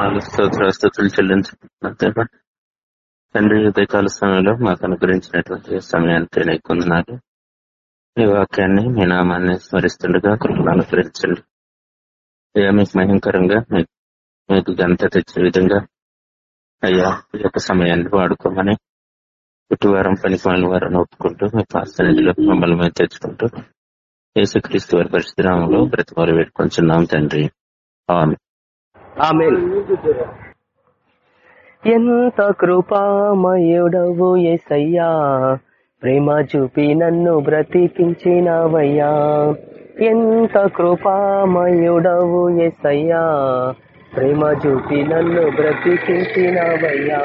వందనాలు స్తోత్ర స్థుతులు తండ్రి ఉదయకాల సమయంలో మాకు అనుగ్రహించినటువంటి సమయాన్ని తెలియకుంటున్నారు ఈ వాక్యాన్ని మీ నామాన్ని స్మరిస్తుండగా కృపను అనుగ్రహించండి. అయ్యా మీకు భయంకరంగా మీకు ఘనత తెచ్చే విధంగా అయ్యా ఈ యొక్క సమయాన్ని వాడుకోమని ఇటువారం పని పనుల వారిని ఒప్పుకుంటూ మీ పాస్తనిధిలో మమ్మల్ని మేము తెచ్చుకుంటూ యేసుక్రీస్తు వారి పరిశుద్ధనామంలో బ్రతిమాలు పెట్టుకుంటున్నాం తండ్రి. ఆమె ఆమెన్. ఎంత కృపామయుడవు ఎసయ్యా ప్రేమ చూపి నన్ను బ్రతికించినవయ్యా. ఎంత కృపామయుడవు ఎసయ్యా ప్రేమ చూపి నన్ను బ్రతికించినవయ్యా.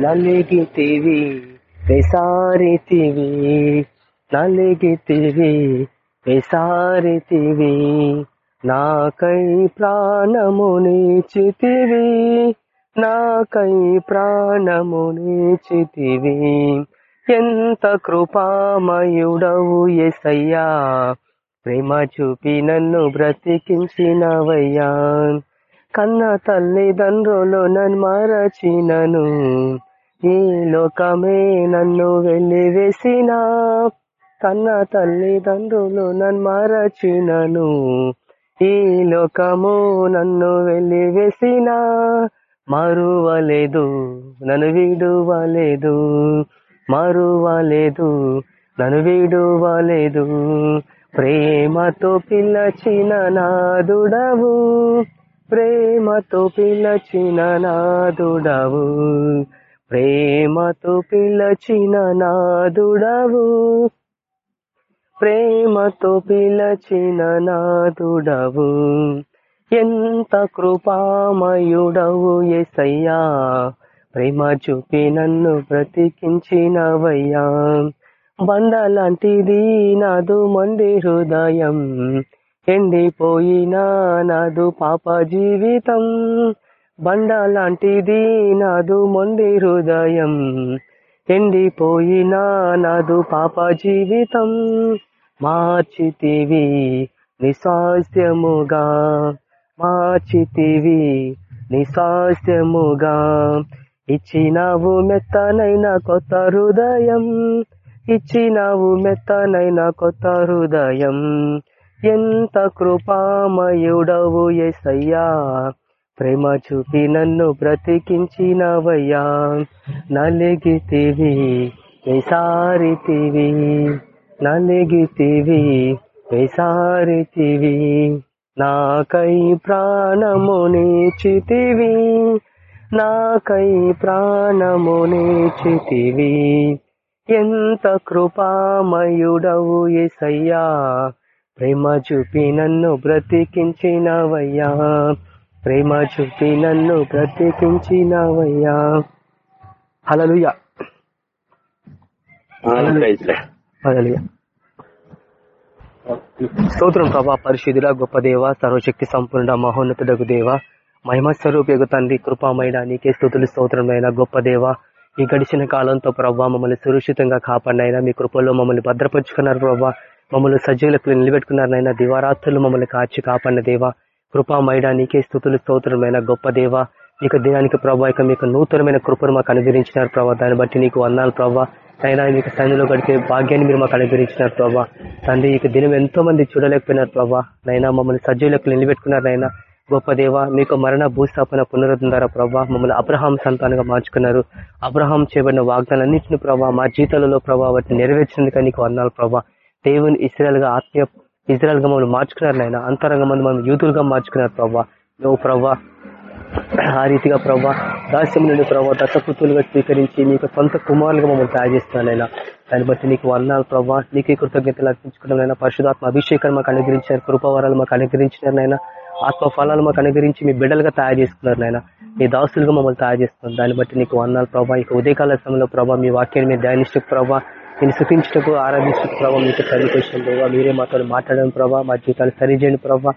నలిగితివి వెసారితివి నలిగితివి వెసారితివి. నాకై ప్రాణమునిచితివి నాకై ప్రాణమునిచితివి ఎంత కృపామయుడవు ఎసయ్యా ప్రేమ చూపి నన్ను బ్రతికించినవయ్యా. కన్న తల్లిదండ్రులు నన్ను మరచినను ఈ లోకమే నన్ను వెలివేసిన. కన్న తల్లిదండ్రులు నన్ను మరచినను ఈ లోకము నన్ను వెలివేసిన మరువలేదు నన్ను విడువలేదు మరువలేదు నన్ను విడువలేదు. ప్రేమతో పిల్లచిన నాదుడవు ప్రేమతో పిలచిన నాదుడవు ప్రేమతో పిలచిన నాదుడవు ప్రేమతో పిలచిన నాదుడవు. ఎంత కృపామయుడవు ఎసయ్యా ప్రేమ చూపి నన్ను బ్రతికించినవయ్యా. బండలాంటిది నాదు మండి హృదయం. ఎండిపోయినా నాదు పాప జీవితం. బండలాంటిది నాదు మొండి హృదయం. ఎండిపోయినా నాదు పాప జీవితం. మార్చితివి నిశాస్యముగా మార్చితివి నిశాస్యముగా ఇచ్చినావు మెత్తనైన కొత్త హృదయం ఇచ్చినావు మెత్తనైన కొత్త హృదయం. ఎంత కృపామయుడవు ఎసయ్యా ప్రేమ చూపి నన్ను బ్రతికించినవయ్యా. నలిగితివి వేసారితివి నలిగితివి వేసారితివి నాకై ప్రాణమునిచితివి నాకై ప్రాణమునిచితివి ఎంత కృపామయుడవు ఎసయ్యా ప్రేమ చూపి నన్ను బ్రతికించినవయ్యా ప్రేమ చూపి నన్ను బ్రతికించినవయ్యా. హలలుయ హలలుయ స్తోత్రం ప్రభా పరిశుద్ధుల గొప్ప దేవ సర్వశక్తి సంపూర్ణ మహోన్నతుడకు దేవ. మహిమ స్వరూపయోగ తండ్రి కృపామైన నీకే స్థుతులు స్తోత్రమైన గొప్ప దేవ. ఈ గడిచిన కాలంతో ప్రభా మమ్మల్ని సురక్షితంగా కాపాడినైనా మీ కృపల్లో మమ్మల్ని భద్రపరుచుకున్నారు ప్రభా. మమ్మల్ని సజీవులకు నిలబెట్టుకున్నారనైనా దివారాత్రులు మమ్మల్ని కాచి కాపాడిన దేవ. కృపామైడా నీకే స్థుతులు స్తోత్రమైన గొప్ప దేవ. ఇక దినానికి ప్రభా ఇక మీకు నూతనమైన కృపను మాకు అనుగ్రహించినారు ప్రభావ దాన్ని బట్టి నీకు వందాలు ప్రభావ అయినా మీకు సన్నిలో గడిపే భాగ్యాన్ని మీరు మాకు అనుగ్రహించినారు ప్రభా. తండ్రి ఇక దినం ఎంతో మంది చూడలేకపోయినారు ప్రభా. నైనా మమ్మల్ని సజీవులకు నిలబెట్టుకున్నారు నైనా. గొప్ప దేవ మీకు మరణ భూస్థాపన పునరుద్ధం ద్వారా ప్రభా. మమ్మల్ని అబ్రహాం సంతానంగా మార్చుకున్నారు. అబ్రహాం చేయబడిన వాగ్దానాలన్నింటిని ప్రభా మా జీతాలలో ప్రభా వాటిని నెరవేర్చినందుకు నీకు వందాలు ప్రభా. దేవుని ఇస్రాయల్గా ఆత్మీయ ఇజ్రాయల్గా మమ్మల్ని మార్చుకున్నారు నాయన అంతరంగ మంది మనం యూతులుగా మార్చుకున్నారు ప్రభా. నువ్వు ప్రభా ఆ రీతిగా ప్రభా దాస్యం నుండి ప్రభావ దత్తపుత్రులుగా స్వీకరించి నీకు సొంత కుమారులుగా మమ్మల్ని తయారు చేస్తున్నానైనా. దాన్ని బట్టి నీకు వర్ణాలు ప్రభావ నీకే కృతజ్ఞతలు అర్పించుకోవడం పరిశుధాత్మ అభిషేకాలు మాకు అనుగ్రహించారు కృపవరాలు మాకు అనుగ్రహించినారనైనా. ఆత్మ ఫలాలు మాకు అనుగ్రహించి మీ బిడ్డలుగా తయారు చేసుకున్నారు నాయన మీ దాసులుగా మమ్మల్ని తయారు చేస్తున్నారు. దాన్ని బట్టి నీకు వర్ణాలు ప్రభా. ఇక ఉదయకాల సమయంలో ప్రభా మీ వాక్యాన్ని మీరు ధ్యానించకు ప్రభా నేను సుఖించటకు ఆరాధించటకు ప్రభావ మీకు సరికొచ్చిన ప్రభావ మీరే మాతో మాట్లాడడం ప్రభావ మా జీవితాలు సరిచేయండి ప్రభావ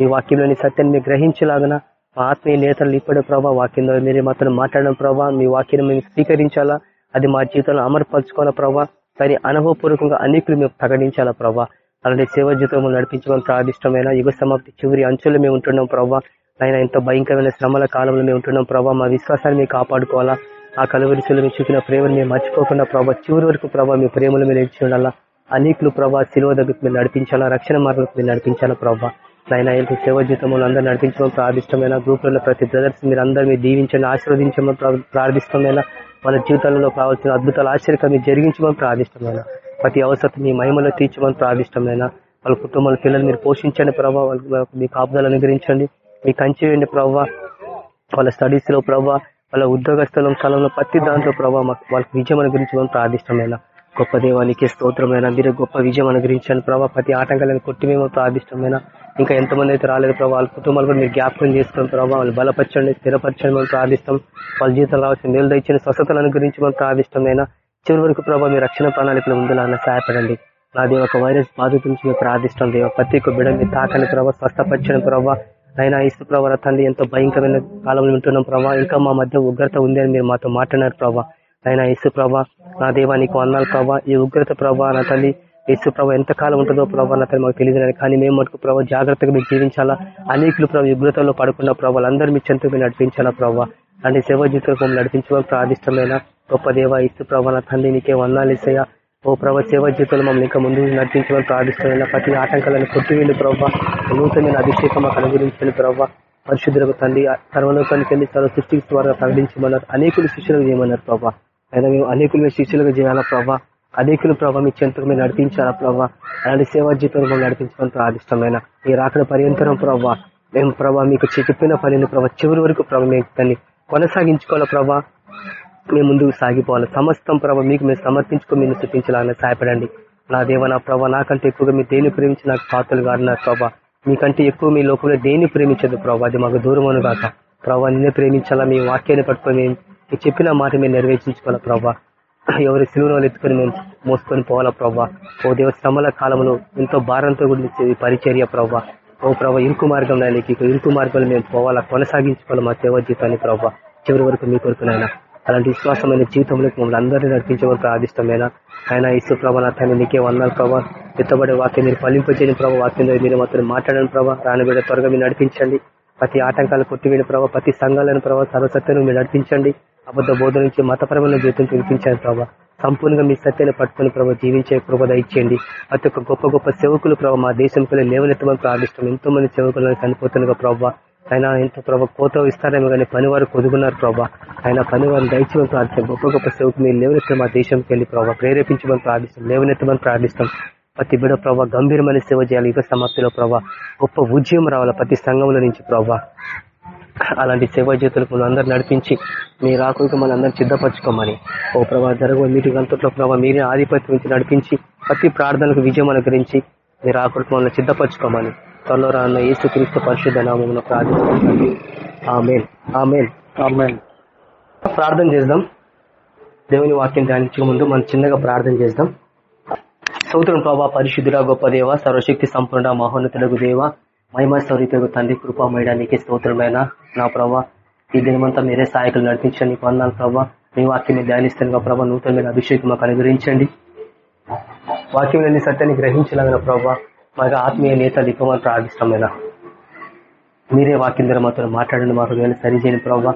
మీ వాక్యంలోని సత్యాన్ని గ్రహించలాగన మా ఆత్మీయ నేతలు ఇప్పుడే ప్రభావ వాక్యంలో మీరు మాత్రం మాట్లాడడం ప్రభావ మీ వాక్యం మేము స్వీకరించాలా? అది మా జీవితంలో అమరపరచుకోవాలా ప్రభావ దాని అనుభవపూర్వకంగా అనేకులు మేము ప్రకటించాలా ప్రభావ అలాంటి సేవ జీవితం నడిపించడం ప్రాదిష్టమైన యుగ సమాప్తి చివరి అంచుల్లో మేము ఉంటున్నాం ప్రభావ ఆయన ఎంతో భయంకరమైన శ్రమల కాలంలో మేము ఉంటున్నాం ప్రభావ మా విశ్వాసాన్ని మేము కాపాడుకోవాలా? ఆ కలువరిశిలో మీరు చూపిన ప్రేమను మేము మర్చిపోకుండా ప్రభావ చివరి వరకు ప్రభావ మీ ప్రేమలు మీరు ఇచ్చి ఉండాలా? అనేకులు ప్రభావ శిలువ దగ్గరకు మీరు నడిపించాలా? రక్షణ మార్గం మీరు నడిపించాలా ప్రభావ నైనా ఏంటి సేవ జీతంలో అందరూ నడిపించడం ప్రార్థిష్టమైన గ్రూపులలో ప్రతి బ్రదర్స్ మీరు అందరూ మీరు దీవించండి ఆశీర్వదించమని ప్రార్థిష్టమైన వాళ్ళ జీవితంలో కావాల్సిన అద్భుతాలు ఆశ్చర్యంగా మీరు జరిగించమని ప్రార్థిష్టమైన ప్రతి అవసరం మీ మహిమలో తీర్చమని ప్రార్థిష్టమైన వాళ్ళ కుటుంబాల పిల్లలు మీరు పోషించండి ప్రభావ వాళ్ళకి మీ కాపుదలు అనుగ్రహించండి. మీ కంచి వేయండి ప్రభావ వాళ్ళ స్టడీస్లో ప్రభావ వాళ్ళ ఉద్యోగ స్థలం స్థలంలో ప్రతి దాంట్లో ప్రభావ వాళ్ళకి విజయం అనుగ్రహించమని ప్రార్థిష్టమైన గొప్ప దేవానికి స్తోత్రమైన మీరు గొప్ప విజయం అనుగ్రహించండి ప్రభావ ప్రతి ఆటంకాలను కొట్టి మేము ప్రార్థిష్టమైన ఇంకా ఎంతమంది అయితే రాలేదు ప్రభావ వాళ్ళ కుటుంబాలు కూడా మీరు జ్ఞాపకం చేసుకుని ప్రభావ వాళ్ళు బలపరచండి స్థిరపరచండి మనం ప్రార్థిస్తాం. వాళ్ళ జీవితంలో రావాల్సిన మేలు దయచిన స్వస్థతలు అనుగ్రహించమని ప్రార్థిష్టమైన చివరి వరకు ప్రభావ మీ రక్షణ ప్రణాళికలు ఉండాలని సహాయపడండి. నా ఒక వైరస్ బాధిత నుంచి మేము ప్రార్థిస్తాం దేవ. ప్రతి ఒక్క బిడ్డ మీరు తాకని ప్రభావ స్వస్థపరచని ప్రభావ అయినా ఇసు ప్రభావ తండ్రి ఎంతో భయంకరమైన కాలంలో ఉంటున్నాం ప్రభావ ఇంకా మా మధ్య ఉగ్రత ఉంది అని మీరు మాతో మాట్లాడారు ప్రభావ అయినా ఇసు ప్రభా నా దేవా నీకు అన్నాలు ప్రభా. ఈ ఉగ్రత ప్రభా నా తల్లి యేసు ప్రభా ఎంతకాలం ఉంటుందో ప్రభావ నా మాకు తెలియదు కానీ మేము మటుకు ప్రభావ జాగ్రత్తగా మీరు జీవించాలా? అనేకులు ప్రభావ ఉగ్రతలో పడుకున్న ప్రభావాలు అందరూ మీ చెంతకు మీరు నడిపించాలా ప్రభావ అంటే సేవ జీవితం నడిపించమని ప్రార్థిష్టమైన గొప్ప దేవ ఇసు ప్రభా తండ్రి నీకే వందాలు ఓ ప్రభా సేవ జీవితంలో మమ్మల్ని ఇంకా ముందు నడిపించమని ప్రార్థిస్తున్న ప్రతి ఆటంకాలను కొట్టివేళ్ళు ప్రభావ నూతనమైన అభిషేకం మాకు అనుగ్రహించండి ప్రభావ పరిశుద్ధులకు తండ్రి సర్వలోకానికి వెళ్ళి సర్వ సృష్టికి ద్వారా ప్రకటించమన్నారు. అనేకులు శిష్యులకు చేయమన్నారు ప్రభావ అయినా మేము అనేకులు మేము శిష్యులుగా చేయాలా ప్రభావ అనేకులు ప్రభావ మీ చెంతకు మేము నడిపించాలా ప్రభావ అలాంటి సేవా జీవితంలో మమ్మల్ని నడిపించమని ప్రార్థిష్టమైన ఈ రాకడ పర్యంతరం ప్రభావ మేము ప్రభావ మీకు చెప్పిన పనిని ప్రభావ చివరి వరకు ప్రభావ మేము దాన్ని కొనసాగించుకోవాలా ప్రభావ మేము ముందుకు సాగిపోవాలి. సమస్తం ప్రభావ మీకు మేము సమర్పించుకొని మీరు చూపించాలని సహాయపడండి. నా దేవ నా ప్రభావ నాకంటే ఎక్కువగా మీరు దేని ప్రేమించి నాకు పాత్రలు కాదు నా ప్రభావ మీకంటే ఎక్కువ మీ లోకంలో దేన్ని ప్రేమించదు ప్రభావ అది మాకు దూరం కాక ప్రభావ నిన్నే ప్రేమించాలా? మీ వాక్యాన్ని పట్టుకొని మేము చెప్పిన మాట మేము నెరవేర్చించుకోవాలా ప్రభావ ఎవరి సిలువను ఎత్తుకొని మేము మోసుకొని పోవాలా ప్రభా ఓ దేవ శ్రమల కాలంలో ఎంతో భారంతో గురించి పరిచర్య ప్రభా ఓ ప్రభా ఇరుకు మార్గం నాయనకి ఇరుకు మార్గంలో మేము పోవాలా కొనసాగించుకోవాలి మా సేవ జీవితాన్ని ప్రభావ చివరి వరకు మీ కొరకునైనా అలాంటి విశ్వాసమైన జీవితంలోకి మమ్మల్ని అందరినీ నడిపించమని ప్రార్థిష్టమైన ఆయన ఇసు ప్రభా నా తండ్రి నీకే వందాలు ప్రభా ఎత్తబడే వాక్యం మీరు ఫలింపజేయని ప్రభావ వాక్యం మీరు మాత్రం మాట్లాడని ప్రభావ రానబిడ్డ త్వరగా మీరు నడిపించండి. ప్రతి ఆటంకాలు కొట్టివేని ప్రభావ ప్రతి సంఘాలను ప్రభావ సర్వసత్యను మీరు నడిపించండి. అబద్ధ బోధ నుంచి మతపరమైన జీవితం చూపించండి ప్రభావ సంపూర్ణంగా మీ సత్యాన్ని పట్టుకుని ప్రభావ జీవించే కృపద ఇచ్చేయండి. ప్రతి ఒక్క గొప్ప గొప్ప సేవకులు ప్రభావ మా దేశంలో లేవనెత్తమని ప్రార్థిస్తాం ఎంతో మంది సేవకులను చనిపోతున్నారు ప్రభావ ఆయన ఎంత ప్రభావ కోత ఇస్తారేమో కానీ పని వారు కొదుగున్నారు ప్రభావ ఆయన పని వారిని దయచేమని ప్రార్థిస్తాం గొప్ప గొప్ప సేవకు మీరు లేవనెత్తం మా దేశంకి వెళ్ళి ప్రభావ ప్రేరేపించమని ప్రార్థిస్తాం లేవనెత్తమని ప్రార్థిస్తాం ప్రతి బిడ ప్రభావ గంభీరమైన సేవ చేయాలి. యుగ సమాప్తిలో ప్రభావ గొప్ప ఉద్యమం రావాలి ప్రతి సంఘంలో నుంచి ప్రభావ అలాంటి సేవా జీవితాలకు మనం అందరూ నడిపించి మీ రాకులకు మన అందరం సిద్ధపరచుకోమని. ఓ ప్రభావ జరగ మీటింగ్ అంతట్లో ప్రభావ మీరే ఆధిపత్యం నుంచి నడిపించి ప్రతి ప్రార్థనలకు విజయం అనుగ్రహించి మీ రాకులకు మనల్ని సిద్ధపరచుకోమని. త్వరలో రాన్న ఏసు క్రీస్తు పరిశుద్ధ నామమున ప్రార్థించండి ఆమెన్. ఆమెన్. ఆమెన్. ప్రార్థన చేద్దాం. దేవుని వాక్యం ధ్యానించక ముందు మనం చిన్నగా ప్రార్థన చేద్దాం. స్తోత్రం ప్రభా పరిశుద్ధుడ గొప్ప దేవ సర్వశక్తి సంపూర్ణ మహోన్నతులకు దేవ మహిమ స్వరూపకు తండ్రి కృపామయడానికి స్తోత్రమైన నా ప్రభా ఈ దినమంతా మీరే సహాయకులు నడిపించండి నీకు ప్రభా. మీ వాక్యం ధ్యానిస్తున్న ప్రభా నూతనమైన అభిషేకం మాకు అనుగ్రహించండి. వాక్యంలోని సత్యాన్ని గ్రహించలాగిన ప్రభా మాకు ఆత్మీయ నేతలు ఇవ్వమని ప్రార్థిష్టమైన మీరే వాక్యం ద్వారా మాతో మాట్లాడండి మాకు సరిచేయని ప్రభావ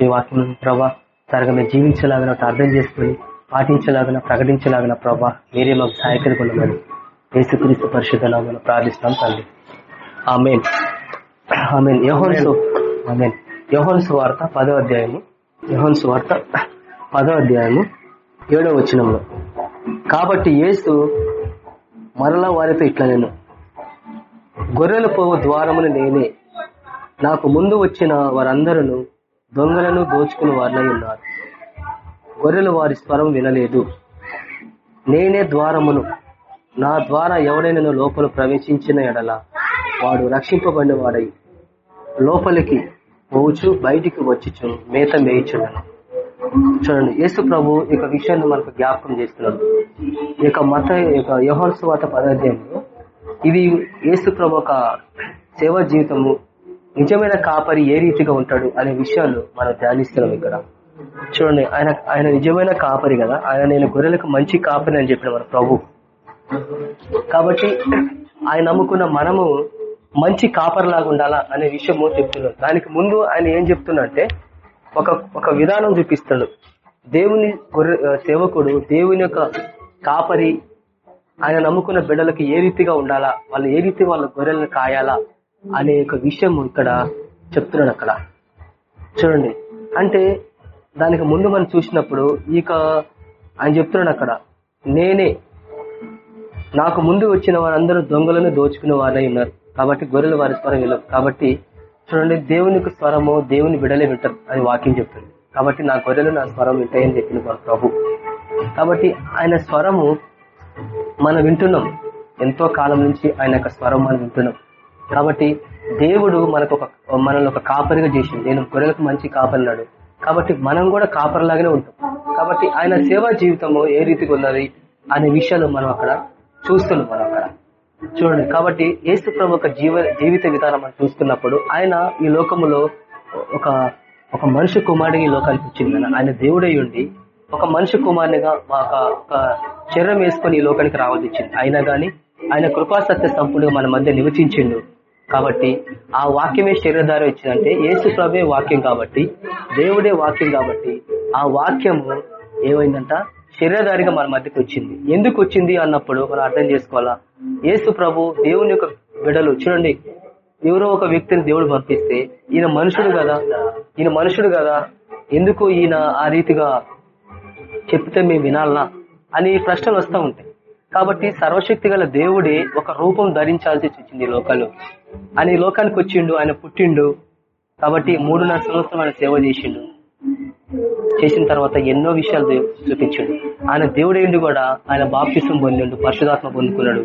మీ వాక్యం ప్రభావ తరగా మేము జీవించలాగిన అర్థం చేసుకుని పాటించలాగిన ప్రకటించలాగిన ప్రభా మీరే మాకు సహాయకులు కొనమని. యేసుక్రీస్తు పరిశుద్ధ నామను ప్రార్థిస్తాం తల్లి ఆమెన్. ఆమెన్. యహోన్సు ఆమెన్. యహోన్సు వార్త పదో అధ్యాయము. యహోన్సు వార్త పదో అధ్యాయము ఏడో వచనంలో కాబట్టి యేసు మరలా వారితో ఇట్లా నేను గొర్రెల పోవు ద్వారమును నేనే నాకు ముందు వచ్చిన వారందరూ దొంగలను దోచుకుని వారినై ఉన్నారు. గొర్రెలు వారి స్వరం వినలేదు. నేనే ద్వారమును. నా ద్వారా ఎవడైనా లోపల ప్రవేశించిన ఎడల వాడు రక్షింపబడిన వాడై లోపలికి పోవచ్చు బయటికి వచ్చిచు మేత మేయిచున్నాను చూడండి యేసు ప్రభు ఇక విషయాన్ని మనకు జ్ఞాపకం చేస్తున్నాడు. ఇక మత యొక్క యహోత్సవాత పదార్థంలో ఇది యేసు ప్రభు ఒక సేవా జీవితము నిజమైన కాపరి ఏ రీతిగా ఉంటాడు అనే విషయాలు మనం ధ్యానిస్తున్నాం ఇక్కడ. చూడండి ఆయన ఆయన నిజమైన కాపరి కదా. ఆయన నేను గొర్రెలకు మంచి కాపరి అని చెప్పిన మన ప్రభు. కాబట్టి ఆయన నమ్ముకున్న మనము మంచి కాపరిలాగా ఉండాలా అనే విషయము చెప్తున్నాడు. దానికి ముందు ఆయన ఏం చెప్తున్నట్టే ఒక ఒక విధానం చూపిస్తాడు. దేవుని గొర్రె సేవకుడు దేవుని యొక్క కాపరి ఆయన నమ్ముకున్న బిడ్డలకు ఏ రీతిగా ఉండాలా వాళ్ళు ఏ రీతి వాళ్ళ గొర్రెలను కాయాలా అనే ఒక విషయం ఇక్కడ చెప్తున్నాడు అక్కడ. చూడండి అంటే దానికి ముందు మనం చూసినప్పుడు ఇక ఆయన చెప్తున్నాడు అక్కడ నేనే నాకు ముందు వచ్చిన వారందరూ దొంగలను దోచుకునే వారై ఉన్నారు. కాబట్టి గొర్రెలు వారి స్వరం వెళ్ళరు కాబట్టి చూడండి దేవునికి స్వరము దేవుని బిడలే వింటారు అని వాక్యం చెప్తుంది. కాబట్టి నా గొర్రెలు నా స్వరం వింటాయని చెప్పింది మన ప్రభు. కాబట్టి ఆయన స్వరము మనం వింటున్నాం. ఎంతో కాలం నుంచి ఆయన యొక్క స్వరం మనం వింటున్నాం. కాబట్టి దేవుడు మనకు ఒక మనల్ని ఒక కాపరిగా చేసింది నేను గొర్రెలకు మంచి కాపరినాడు. కాబట్టి మనం కూడా కాపరలాగానే ఉంటాం. కాబట్టి ఆయన సేవా జీవితము ఏ రీతిగా ఉన్నది అనే విషయాలు మనం అక్కడ చూస్తున్నాం మనం అక్కడ. చూడండి కాబట్టి ఏసు ప్రభు ఒక జీవ జీవిత విధానం మనం చూస్తున్నప్పుడు ఆయన ఈ లోకములో ఒక ఒక మనిషి కుమారుడిగా ఈ లోకానికి వచ్చింది ఆయన. దేవుడై ఉండి ఒక మనిషి కుమారునిగా మా ఒక చర్రం వేసుకొని ఈ లోకానికి రావాల్సి వచ్చింది. అయినా గాని ఆయన కృపాసత్య సంపూర్ణంగా మన మధ్య నివసించిండు. కాబట్టి ఆ వాక్యమే శరీరధార వచ్చిందంటే యేసు ప్రభే వాక్యం కాబట్టి దేవుడే వాక్యం కాబట్టి ఆ వాక్యము ఏమైందంట? శరీరధారిగా మన మధ్యకి వచ్చింది. ఎందుకు వచ్చింది అన్నప్పుడు మనం అర్థం చేసుకోవాలా? యేసు ప్రభు దేవుని యొక్క బిడలు చూడండి ఎవరో ఒక వ్యక్తిని దేవుడు పంపిస్తే ఈయన మనుషుడు కదా? ఈయన మనుషుడు కదా? ఎందుకు ఈయన ఆ రీతిగా చెప్తే మేము వినాలనా? అని ప్రశ్నలు వస్తూ ఉంటాయి. కాబట్టి సర్వశక్తి గల దేవుడే ఒక రూపం ధరించాల్సి వచ్చింది లోకల్లో ఆయన లోకానికి వచ్చిండు ఆయన పుట్టిండు. కాబట్టి మూడున్నర సంవత్సరం ఆయన సేవ చేసిండు. చేసిన తర్వాత ఎన్నో విషయాలు చూపించిండు. ఆయన దేవుడేండు కూడా ఆయన బాప్తిసం పొందిండు పరిశుధాత్మ పొందుకున్నాడు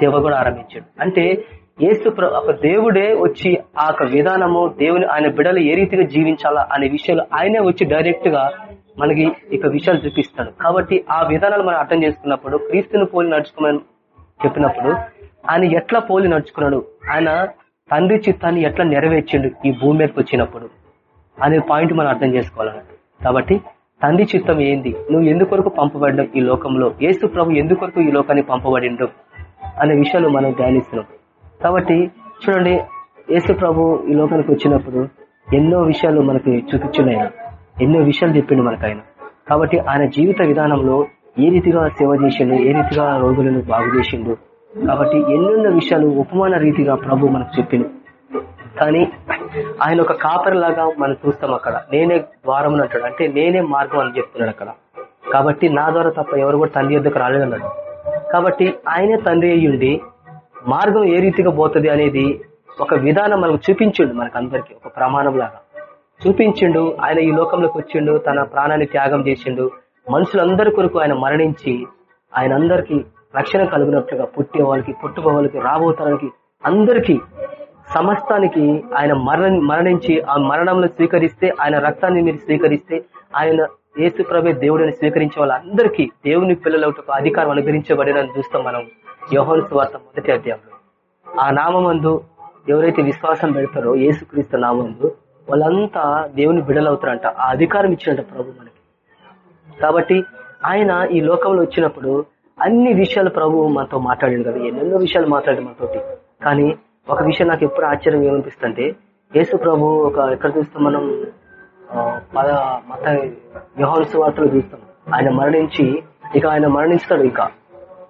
సేవ కూడా ఆరంభించాడు. అంటే ఏసు ప్ర- ఒక దేవుడే వచ్చి ఆ యొక్క విధానము దేవుని ఆయన బిడలు ఏ రీతిగా జీవించాలా అనే విషయాలు ఆయనే వచ్చి డైరెక్ట్గా మనకి ఇక విషయాలు చూపిస్తాడు. కాబట్టి ఆ విధానాలు మనం అర్థం చేసుకున్నప్పుడు క్రీస్తుని పోలి నడుచుకోమని చెప్పినప్పుడు ఆయన ఎట్లా పోలి నడుచుకున్నాడు? ఆయన తండ్రి చిత్తాన్ని ఎట్లా నెరవేర్చిండు ఈ భూమి మీదకి వచ్చినప్పుడు? అనే పాయింట్ మనం అర్థం చేసుకోవాలన్నట్టు. కాబట్టి తండ్రి చిత్తం ఏంది? నువ్వు ఎందుకొరకు పంపబడినావు ఈ లోకంలో? ఏసు ప్రభు ఎందుకొరకు ఈ లోకాన్ని పంపబడిండు? అనే విషయాలు మనం ధ్యానిస్తున్నాం. కాబట్టి చూడండి యేసు ప్రభు ఈ లోకానికి వచ్చినప్పుడు ఎన్నో విషయాలు మనకి చూపించున్నాయి ఎన్నో విషయాలు చెప్పిండు మనకు ఆయన కాబట్టి ఆయన జీవిత విధానంలో ఏ రీతిగా సేవ చేసిండు? ఏ రీతిగా రోగులను బాగు చేసిండు? కాబట్టి ఎన్నెన్నో విషయాలు ఉపమాన రీతిగా ప్రభు మనకు చెప్పింది కానీ ఆయన ఒక కాపరిలాగా మనం చూస్తాం అక్కడ. నేనే ద్వారం అంటాడు. అంటే నేనే మార్గం అని చెప్తున్నాడు అక్కడ. కాబట్టి నా ద్వారా తప్ప ఎవరు కూడా తండ్రి యొద్దకు రాలేదన్నాడు. కాబట్టి ఆయనే తండ్రి అయ్యుండి మార్గం ఏ రీతిగా పోతుంది అనేది ఒక విధానం మనకు చూపించిండు మనకు అందరికి ఒక ప్రమాణం లాగా చూపించిండు ఆయన ఈ లోకంలోకి వచ్చిండు తన ప్రాణాన్ని త్యాగం చేసిండు. మనుషులందరి కొరకు ఆయన మరణించి ఆయన అందరికి రక్షణ కలుగునట్టుగా పుట్టే వాళ్ళకి పుట్టుకోవాలకి రాబోతానికి అందరికీ సమస్తానికి ఆయన మరణ మరణించి ఆ మరణంలో స్వీకరిస్తే ఆయన రక్తాన్ని మీరు స్వీకరిస్తే ఆయన యేసు ప్రభే దేవుడిని స్వీకరించే వాళ్ళందరికీ దేవుని పిల్లలకు అధికారం అనుగ్రహించబడినని చూస్తాం మనం. యోహన్ స్వార్థ మొదటి అధ్యాయంలో. ఆ నామందు ఎవరైతే విశ్వాసం పెడతారో యేసుక్రీస్తు నామందు వాళ్ళంతా దేవుని బిడలవుతారంట. ఆ అధికారం ఇచ్చినట్ట ప్రభు మనకి. కాబట్టి ఆయన ఈ లోకంలో వచ్చినప్పుడు అన్ని విషయాలు ప్రభు మనతో మాట్లాడాడు కదా ఎన్నెన్నో విషయాలు మాట్లాడాడు మనతోటి. కానీ ఒక విషయం నాకు ఎప్పుడు ఆశ్చర్యం ఏమనిపిస్తుంటే యేసు ప్రభు ఒక ఎక్కడ చూస్తాం మనం? పద మత యోహాను వార్తలు చూస్తాం. ఆయన మరణించి ఇక ఆయన మరణిస్తాడు ఇంకా.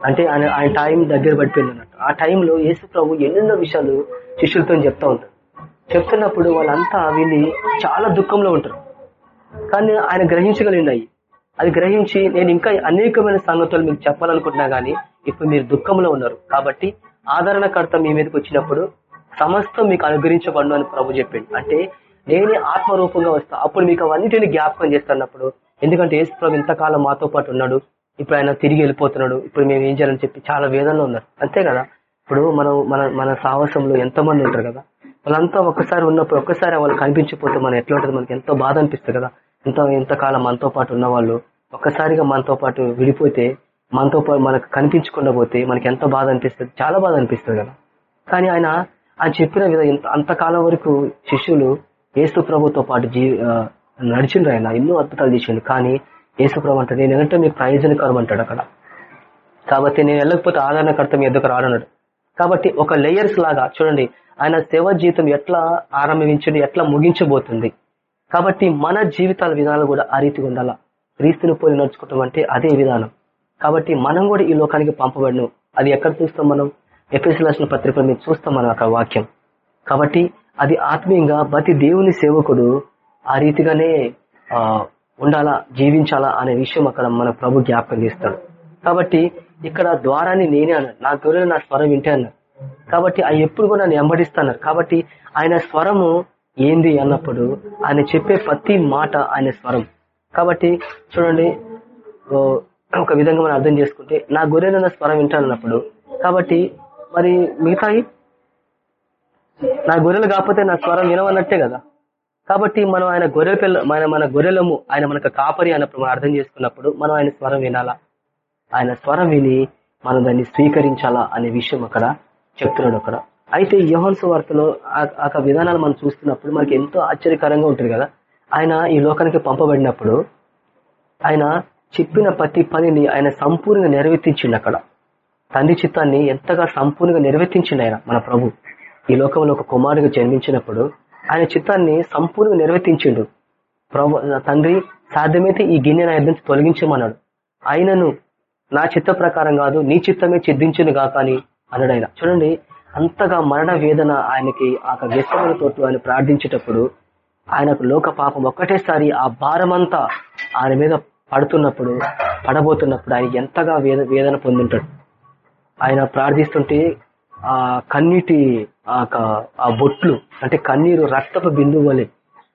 అంటే ఆయన ఆయన టైం దగ్గర పడిపోయింది అన్నట్టు. ఆ టైంలో యేసు ప్రభు ఎన్నెన్నో విషయాలు శిష్యులతో చెప్తా ఉంటారు. చెప్తున్నప్పుడు వాళ్ళంతా విని చాలా దుఃఖంలో ఉంటారు. కానీ ఆయన గ్రహించగలిగినాయి. అది గ్రహించి నేను ఇంకా అనేకమైన సంగతులు మీకు చెప్పాలనుకుంటున్నా గానీ ఇప్పుడు మీరు దుఃఖంలో ఉన్నారు. కాబట్టి ఆదరణకర్త మీ మీదకి వచ్చినప్పుడు సమస్తం మీకు అనుగ్రహించబడు అని ప్రభు చెప్పిండు. అంటే నేనే ఆత్మరూపంగా వస్తా. అప్పుడు మీకు అవన్నిటిని జ్ఞాపకం చేస్తున్నప్పుడు ఎందుకంటే యేసు ప్రభు ఇంతకాలం మాతో పాటు ఉన్నాడు. ఇప్పుడు ఆయన తిరిగి వెళ్ళిపోతున్నాడు. ఇప్పుడు మేము ఏం చేయాలని చెప్పి చాలా వేదనలో ఉన్నారు. అంతే కదా? ఇప్పుడు మనం మన మన సాహసంలో ఎంతో మంది ఉంటారు కదా? వాళ్ళంతా ఒక్కసారి ఉన్నప్పుడు ఒక్కసారి వాళ్ళు కనిపించిపోతే మనం ఎట్లా ఉంటుంది? మనకి ఎంతో బాధ అనిపిస్తుంది కదా? ఇంత ఇంతకాలం మనతో పాటు ఉన్న వాళ్ళు ఒక్కసారిగా మనతో పాటు విడిపోతే మనతో పాటు మనకు కనిపించకుండా పోతే మనకి ఎంతో బాధ అనిపిస్తుంది? చాలా బాధ అనిపిస్తుంది కదా. కానీ ఆయన ఆయన చెప్పిన విధంగా అంతకాలం వరకు శిష్యులు యేసు ప్రభుతో పాటు జీ నడిచిండ్రు ఆయన. ఎన్నో అద్భుతాలు చేసిండు. కానీ యేసు ప్రభు అంటే నేను ఏంటంటే మీకు ప్రయోజనకరం అంటాడు అక్కడ. కాబట్టి నేను వెళ్ళకపోతే ఆదరణకర్త మీ ఎదుగు రాడన్నాడు. కాబట్టి ఒక లేయర్స్ లాగా చూడండి ఆయన సేవ జీవితం ఎట్లా ఆరంభించండి ఎట్లా ముగించబోతుంది? కాబట్టి మన జీవితాల విధానాలు కూడా ఆ రీతిగా ఉండాలా? క్రీస్తుని పోలి నడుచుకోవటం అంటే అదే విధానం. కాబట్టి మనం కూడా ఈ లోకానికి పంపబడను అది ఎక్కడ చూస్తాం మనం? ఎపిసిలాసిన పత్రికలు మీరు చూస్తాం మనం అక్కడ వాక్యం. కాబట్టి అది ఆత్మీయంగా ప్రతి దేవుని సేవకుడు ఆ రీతిగానే ఆ ఉండాలా జీవించాలా అనే విషయం అక్కడ మన ప్రభు జ్ఞాపకం చేస్తాడు. కాబట్టి ఇక్కడ ద్వారాన్ని నేనే అన్నాడు. నా గొర్రెలు నా స్వరం వింటే అన్నారు కాబట్టి అవి ఎప్పుడు కూడా నన్ను వెంబడిస్తాను కాబట్టి ఆయన స్వరము ఏంది అన్నప్పుడు ఆయన చెప్పే ప్రతి మాట ఆయన స్వరం. కాబట్టి చూడండి ఒక విధంగా మనం అర్థం చేసుకుంటే నా గొర్రెలు స్వరం వింటానన్నప్పుడు కాబట్టి మరి మిగతాయి? నా గొర్రెలు కాకపోతే నా స్వరం వినవన్నట్టే కదా. కాబట్టి మనం ఆయన గొర్రెల పిల్ల మన మన గొర్రెలము ఆయన మనకు కాపరి అన్నప్పుడు మనం అర్థం చేసుకున్నప్పుడు మనం ఆయన స్వరం వినాలా? ఆయన స్వరం విని మనం దాన్ని స్వీకరించాలా అనే విషయం అక్కడ చెప్తున్నాడు అక్కడ. అయితే యోహన్స్ వార్తలో ఆ- విధానాలు మనం చూస్తున్నప్పుడు మనకి ఎంతో ఆశ్చర్యకరంగా ఉంటుంది కదా. ఆయన ఈ లోకానికి పంపబడినప్పుడు ఆయన చెప్పిన ప్రతి పనిని ఆయన సంపూర్ణంగా నెరవేర్తించిండు అక్కడ. తండ్రి చిత్తాన్ని ఎంతగా సంపూర్ణంగా నెరవేర్తించిండు ఆయన మన ప్రభు. ఈ లోకంలో ఒక కుమారుడిగా జన్మించినప్పుడు ఆయన చిత్తాన్ని సంపూర్ణంగా నెరవేర్తించిండు. ప్రభు తండ్రి సాధ్యమైతే ఈ గిన్నె నా నుంచి తొలగించమన్నాడు. ఆయనను నా చిత్త ప్రకారం కాదు నీ చిత్తమే చిద్దించును కాక అని అన్నాడు ఆయన. చూడండి అంతగా మరణ వేదన ఆయనకి ఆ వ్యసనల తోటి ఆయన ప్రార్థించేటప్పుడు ఆయనకు లోక పాపం ఒక్కటేసారి ఆ భారమంతా ఆయన మీద పడుతున్నప్పుడు పడబోతున్నప్పుడు ఆయన ఎంతగా వేద వేదన పొందుంటాడు. ఆయన ప్రార్థిస్తుంటే ఆ కన్నీటి ఆ ఆ బొట్లు అంటే కన్నీరు రక్తపు బిందువు వలె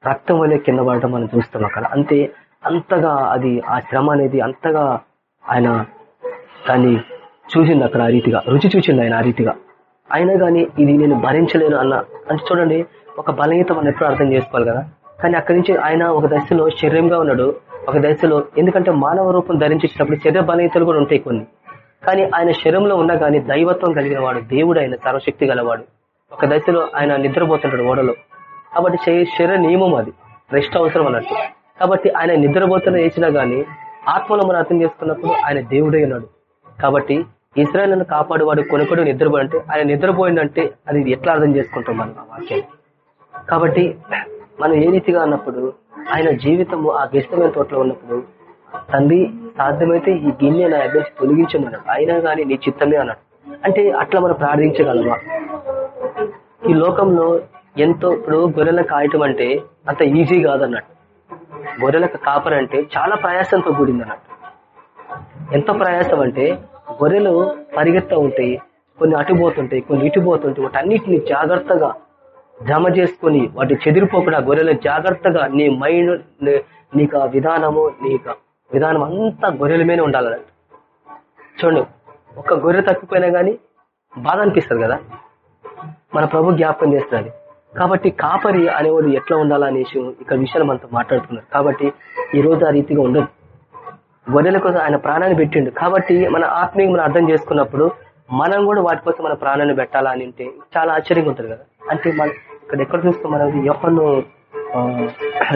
రక్తం వలె కింద పడటం మనం చూస్తాం అక్కడ. అంతే అంతగా అది ఆ శ్రమ అనేది అంతగా ఆయన దాన్ని చూసింది అక్కడ ఆ రీతిగా రుచి చూసింది ఆయన ఆ రీతిగా. అయినా కానీ ఇది నేను భరించలేను అన్న అంటే చూడండి ఒక బలహీత మనం ఎప్పుడు అర్థం చేసుకోవాలి కదా? కానీ అక్కడి నుంచి ఆయన ఒక దశలో శరీరంగా ఉన్నాడు ఒక దశలో ఎందుకంటే మానవ రూపం ధరించేటప్పుడు శరీర బలహీతలు కూడా ఉంటాయి కొన్ని. కానీ ఆయన శరీరంలో ఉన్నా కానీ దైవత్వం కలిగిన వాడు దేవుడు ఆయన సర్వశక్తి గలవాడు. ఒక దశలో ఆయన నిద్రపోతుంటాడు ఓడలో. కాబట్టి శరీర నియమం అది రెస్ట్ అవసరం అన్నట్టు. కాబట్టి ఆయన నిద్రపోతున్న వేసినా కానీ ఆత్మలో మనం అర్థం చేసుకున్నప్పుడు ఆయన దేవుడే ఉన్నాడు. కాబట్టి ఇస్రాయల్ కాపాడువాడు కొనుకడు నిద్రపోయింటే ఆయన నిద్రపోయిందంటే అది ఎట్లా అర్థం చేసుకుంటాం మనం ఆ కాబట్టి మనం ఏ రీతిగా అన్నప్పుడు ఆయన జీవితము ఆ గెస్తమైన తోటలో ఉన్నప్పుడు తండ్రి సాధ్యమైతే ఈ గిన్నె నా దగ్గర తొలగించమన్నాడు. అయినా కానీ నీ చిత్తమే అన్నాడు. అంటే అట్లా మనం ప్రార్థించగలమా? ఈ లోకంలో ఎంతో ఇప్పుడు గొర్రెల కాయటం అంటే అంత ఈజీ కాదన్నట్టు గొర్రెలకు కాపరంటే చాలా ప్రయాసంతో కూడింది అన్నట్టు ఎంత ప్రయాసం అంటే గొర్రెలు పరిగెత్తా ఉంటాయి కొన్ని అటు పోతుంటాయి కొన్ని ఇటు పోతుంటాయి వాటన్నిటిని జాగ్రత్తగా జమ చేసుకొని వాటి చెదిరిపోకుండా గొర్రెలు జాగ్రత్తగా నీ మైండ్ నీకు ఆ విధానము నీకు విధానం అంతా గొర్రెల మీద ఉండాలన్నట్టు చూడండి ఒక్క గొర్రె తప్పిపోయినా కానీ బాధ అనిపిస్తుంది కదా? మన ప్రభు జ్ఞాపకం చేస్తున్నది కాబట్టి కాపరి అనేవాడు ఎట్లా ఉండాలనేసి ఇక్కడ విషయాలు మనతో మాట్లాడుతున్నారు. కాబట్టి ఈ రోజు ఆ రీతిగా ఉండదు. గొర్రెల కోసం ఆయన ప్రాణాన్ని పెట్టిండు. కాబట్టి మన ఆత్మీయ మనం అర్థం చేసుకున్నప్పుడు మనం కూడా వాటి కోసం మన ప్రాణాన్ని పెట్టాలా అని అంటే చాలా ఆశ్చర్యంగా ఉంటుంది కదా. అంటే మన ఇక్కడ ఎక్కడ చూస్తే మనం? యోహను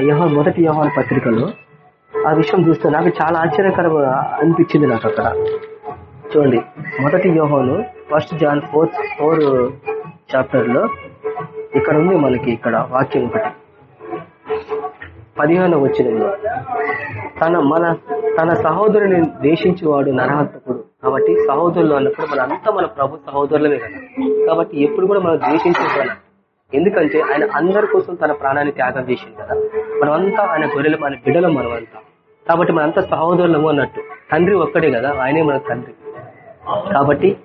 యోహన్ మొదటి యోహాన్ పత్రికలో ఆ విషయం చూస్తే నాకు చాలా ఆశ్చర్యకరంగా అనిపించింది నాకు అక్కడ. చూడండి మొదటి యోహాను ఫస్ట్ జాన్ ఫోర్త్ ఫోర్ చాప్టర్లో ఇక్కడ ఉంది మనకి ఇక్కడ వాక్యం ఒకటి. పదిహేను వచ్చినంలో తన మన తన సహోదరుని దేశించేవాడు నరహంతకుడు. కాబట్టి సహోదరులు అన్నప్పుడు మన అంతా మన ప్రభు సహోదరులమే కదా. కాబట్టి ఎప్పుడు కూడా మనం ద్వేషించాలి ఎందుకంటే ఆయన అందరి కోసం తన ప్రాణాన్ని త్యాగం చేసింది కదా. మనమంతా ఆయన గొర్రెలు మన బిడ్డలం మనమంతా. కాబట్టి మనంతా సహోదరులము అన్నట్టు. తండ్రి ఒక్కడే కదా ఆయనే మన తండ్రి. కాబట్టి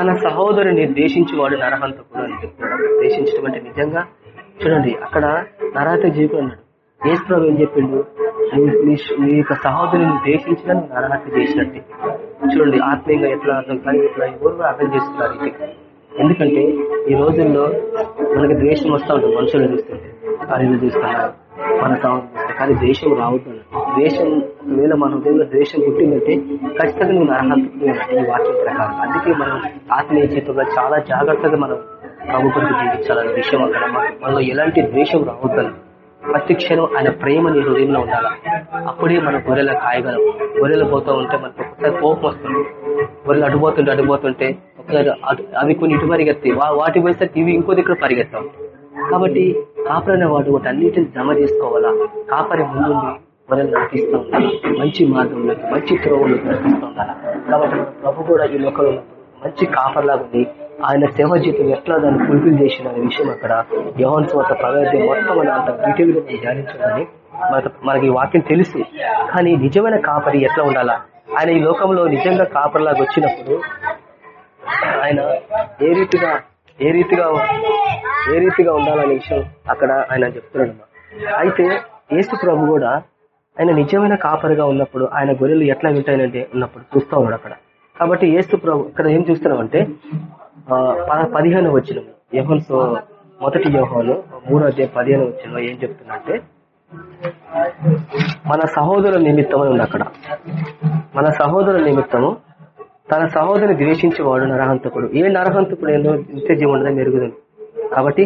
తన సహోదరుని దేశించేవాడు నరహంతకుడు అని చెప్తున్నాడు దేశించడం అంటే నిజంగా చూడండి అక్కడ నరహత జీవితం అన్నాడు. ఏసుప్రభు ఏం చెప్పిండు. మీ యొక్క సహోదరుని దేశించడానికి నువ్వు నరహత్య చేసినట్టే. చూడండి ఆత్మీయంగా ఎట్లా అర్థం కానీ ఇట్లా ఎవరు అర్థం చేస్తున్నారు ఇది ఎందుకంటే ఈ రోజుల్లో మనకి ద్వేషం వస్తూ ఉంటుంది మనుషులు చూస్తుంటే కార్యాలు చూస్తున్నారు మన సహోదరు కానీ దేశం రావద్దు దేశం ఒకవేళ మన హృదయంలో ద్వేషం పుట్టిందంటే ఖచ్చితంగా నువ్వు అర్హత ఈ వాక్యం ప్రకారం. అందుకే మనం ఆత్మీయ జీవితంలో చాలా జాగ్రత్తగా మనం ప్రభు కొరకు జీవించాలనే విషయం అక్కడ. మనలో ఎలాంటి ద్వేషం రావద్దని ప్రతి క్షణం ఆయన ప్రేమ నీ హృదయంలో ఉండాలి? అప్పుడే మనం గొర్రెల కాయగలం గొర్రెలు పోతూ ఉంటే మనకు ఒకసారి కోపం వస్తుంది. గొర్రెలు అడ్డుపోతుంటే అడ్డుపోతుంటే ఒకసారి అవి కొన్ని ఇటు పరిగెత్తాయి. వాటి పోయేసరికి ఇవి ఇంకో దగ్గర పరిగెత్తాం. కాబట్టి కాపరి వాడు వాటి అన్నిటిని జమ చేసుకోవాలా? కాపరి ముందుండి మనల్ని నడిపిస్తూ ఉండాలి? మంచి మార్గంలో మంచి త్రోవలు నడిపిస్తూ ఉండాలి? కాబట్టి మన ప్రభు కూడా ఈ లోకంలో మంచి కాపర్లాగా ఉంది ఆయన సేవ జీతం ఎట్లా దాన్ని ఫుల్ఫిల్ చేసిన అనే విషయం అక్కడ యోహన్ స్వాత ప్రవేశం మొత్తం మన అంత డీటెయిల్గా మనం ధ్యానించాలని మనకి వాక్యం తెలుసు. కానీ నిజమైన కాపరి ఎట్లా ఉండాలా? ఆయన ఈ లోకంలో నిజంగా కాపరిలాగా వచ్చినప్పుడు ఆయన ఏ రీతిగా ఏ రీతిగా ఏ రీతిగా ఉండాలనే విషయం అక్కడ ఆయన చెప్తున్నాడు అయితే యేసు ప్రభు కూడా ఆయన నిజమైన కాపరిగా ఉన్నప్పుడు ఆయన గొర్రెలు ఎట్లా వింటాయనంటే ఉన్నప్పుడు చూస్తా ఉన్నాడు అక్కడ. కాబట్టి ఏసు ప్రభు ఇక్కడ ఏం చూస్తున్నాం అంటే పదిహేను వచ్చిన. యహోల్తో మొదటి యోహాను మూడో అధ్యాయం పదిహేను వచ్చిన. ఏం చెప్తున్నంటే మన సహోదరుల నిమిత్తం అని ఉంది అక్కడ. మన సహోదరుల నిమిత్తము తన సహోదరుని ద్వేషించేవాడు నరహంతకుడు. ఏ నరహంతకుడు ఏందో నిత్య జీవనం కాబట్టి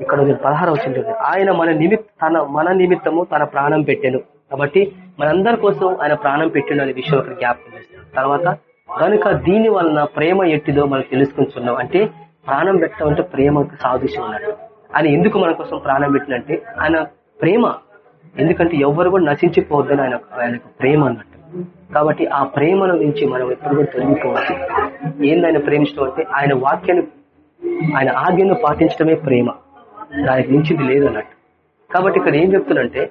ఇక్కడ పదహారు వచ్చింది ఆయన మన నిమిత్త తన మన నిమిత్తము తన ప్రాణం పెట్టాను. కాబట్టి మనందరి కోసం ఆయన ప్రాణం పెట్టాడు అనే విషయం అక్కడ జ్ఞాపకం చేస్తాడు తర్వాత కనుక దీని వలన ప్రేమ ఎట్టిదో మనం తెలుసుకుంటున్నాం. అంటే ప్రాణం పెట్టడం అంటే ప్రేమకు సాదృశ్యం ఉన్నట్టు. ఆయన ఎందుకు మన కోసం ప్రాణం పెట్టినంటే ఆయన ప్రేమ. ఎందుకంటే ఎవరు కూడా నశించిపోవద్దని ఆయన ఆయనకు ప్రేమ అన్నట్టు. కాబట్టి ఆ ప్రేమను నుంచి మనం ఎప్పుడు కూడా తొలగిపోవాలి ఏంది ఆయన ప్రేమించడం అంటే ఆయన వాక్యాన్ని ఆయన ఆజ్ఞను పాటించడమే ప్రేమ. దానికి మించింది లేదన్నట్టు కాబట్టి ఇక్కడ ఏం చెప్తున్నంటే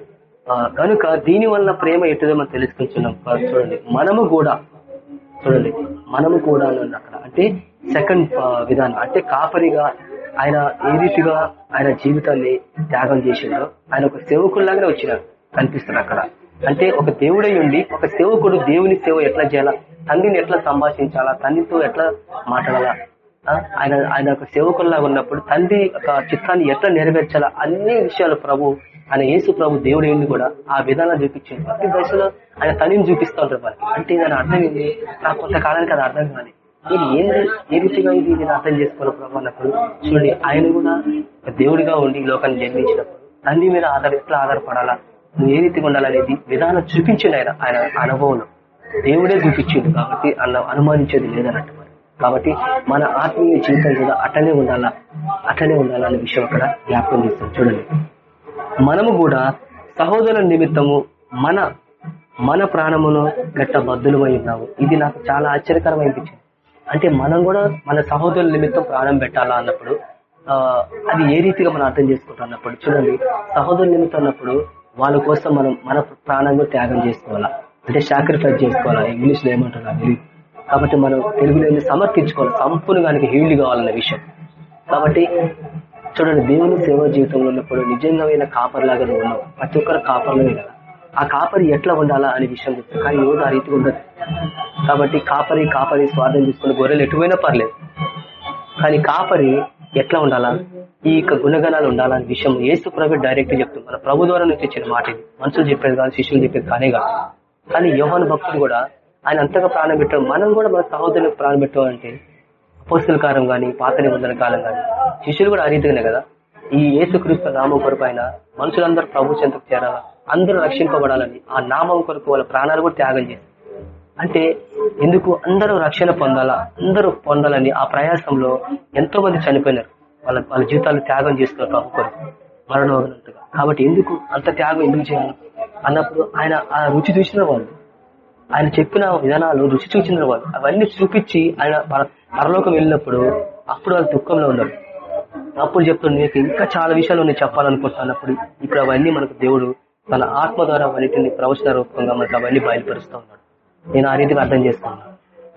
ఆ, కనుక దీని వలన ప్రేమ ఎట్టుదో మనం తెలుసుకుంటున్నాం. చూడండి. మనము కూడా చూడండి. మనము కూడా అని అక్కడ అంటే సెకండ్ విధానం అంటే కాపరిగా ఆయన ఏ రీతిగా ఆయన జీవితాన్ని త్యాగం చేసిండో ఆయన ఒక సేవకుల్లాగానే వచ్చినాడు కనిపిస్తాడు అక్కడ. అంటే ఒక దేవుడై ఉండి ఒక సేవకుడు దేవుని సేవ ఎట్లా చేయాలా తండ్రిని ఎట్లా సంభాషించాలా తండ్రితో ఎట్లా మాట్లాడాలా ఆయన ఆయన ఒక సేవకుల్లాగా ఉన్నప్పుడు తండ్రి ఒక చిత్తాన్ని ఎట్లా నెరవేర్చాలా అన్ని విషయాలు ప్రభు ఆయన యేసు ప్రభు దేవుడు ఏంటి కూడా ఆ విధానం చూపించింది ప్రతి దశలో ఆయన తనిని చూపిస్తూ ఉంటారు మనకి అంటే దాని అర్థం ఏంది? కొంతకాలానికి అది అర్థం కానీ ఇది ఏంది? ఏ రీతిగా ఇది నేను అర్థం చేసుకోవాలి ప్రభు అన్నప్పుడు చూడండి ఆయన కూడా దేవుడిగా ఉండి లోకాన్ని జన్మించినప్పుడు తండ్రి మీద ఆధార ఎట్లా ఆధారపడాలా? నువ్వు ఏ రీతిగా ఉండాలనేది విధానం చూపించింది ఆయన ఆయన అనుభవంలో. దేవుడే చూపించిండు కాబట్టి అన్న అనుమానించేది లేదన్నట్టు. కాబట్టి మన ఆత్మీయ జీవితం కూడా అట్లనే ఉండాలా? అట్లనే అనే విషయం అక్కడ జ్ఞాపకం చేస్తాం చూడండి. మనము కూడా సహోదరుల నిమిత్తము మన మన ప్రాణమును గట్ట బద్దులమై ఉన్నాము. ఇది నాకు చాలా ఆశ్చర్యకరం అనిపించింది అంటే మనం కూడా మన సహోదరుల నిమిత్తం ప్రాణం పెట్టాలా అన్నప్పుడు అది ఏ రీతిగా మనం అర్థం చేసుకుంటాం అన్నప్పుడు చూడండి. సహోదరుల నిమిత్తం అన్నప్పుడు వాళ్ళ కోసం మనం మన ప్రాణం త్యాగం చేసుకోవాలా? అంటే సాక్రిఫైస్ చేసుకోవాలా? ఇంగ్లీష్లో ఏమంటారు తెలియదు కాబట్టి మనం తెలుగులోని సమర్పించుకోవాలి సంపూర్ణంగా హీల్డ్ కావాలన్న విషయం. కాబట్టి చూడండి దేవుని సేవ జీవితంలో ఉన్నప్పుడు నిజంగా కాపర్లాగా నువ్వు ఉన్నావు. ప్రతి ఒక్కరు కాపర్లమే కదా. ఆ కాపరి ఎట్లా ఉండాలా అనే విషయం చెప్తారు. కానీ ఈరోజు ఆ రీతిగా ఉండదు. కాబట్టి కాపరి కాపరి స్వార్థం తీసుకుని గొర్రెలు ఎటువైనా పర్లేదు. కానీ కాపరి ఎట్లా ఉండాలా? ఈ యొక్క గుణగణాలు ఉండాలా విషయం ఏసు ప్రభు డైరెక్ట్ చెప్తుంది మన ప్రభు ద్వారా నుంచి ఇచ్చిన మాట ఇది మనుషులు చెప్పేది కానీ శిష్యులు చెప్పేది కానే కాదు. కానీ యోహాను భక్తుడు కూడా ఆయన అంతగా ప్రాణం పెట్టాం మనం కూడా మన సహోదరులకు ప్రాణం పెట్టామంటే అపోస్తుల కాలం గాని పాత నిబంధన కాలం కానీ శిష్యులు కూడా ఆ రీతిగానే కదా? ఈ యేసుక్రీస్తు నామం కొరకు ఆయన మనుషులందరూ ప్రభు చెంతకు చేరాలా? అందరూ రక్షింపబడాలని ఆ నామం కొరకు వాళ్ళ ప్రాణాలు కూడా త్యాగం చేశారు అంటే ఎందుకు అందరూ రక్షణ పొందాలా? అందరూ పొందాలని ఆ ప్రయాసంలో ఎంతో మంది చనిపోయినారు. వాళ్ళ వాళ్ళ జీవితాలు త్యాగం చేస్తున్నారు ప్రభు కొరకు మరణోగనంతగా కాబట్టి ఎందుకు అంత త్యాగం ఎందుకు చేయాలి? అన్నప్పుడు ఆయన ఆ రుచి చూసిన వాళ్ళు ఆయన చెప్పిన విధానాలు రుచి చూసిన వాళ్ళు. అవన్నీ చూపించి ఆయన పరలోకం వెళ్ళినప్పుడు అప్పుడు వాళ్ళు దుఃఖంలో ఉన్నారు. అప్పుడు చెప్తాడు నీకు ఇంకా చాలా విషయాలు నేను చెప్పాలనుకుంటున్నప్పుడు ఇప్పుడు అవన్నీ మనకు దేవుడు తన ఆత్మ ద్వారా అవన్నిటిని ప్రవచన రూపంగా మనకు అవన్నీ బయలుపరుస్తూ ఉన్నాడు. నేను ఆ రీతిగా అర్థం చేసుకున్నాను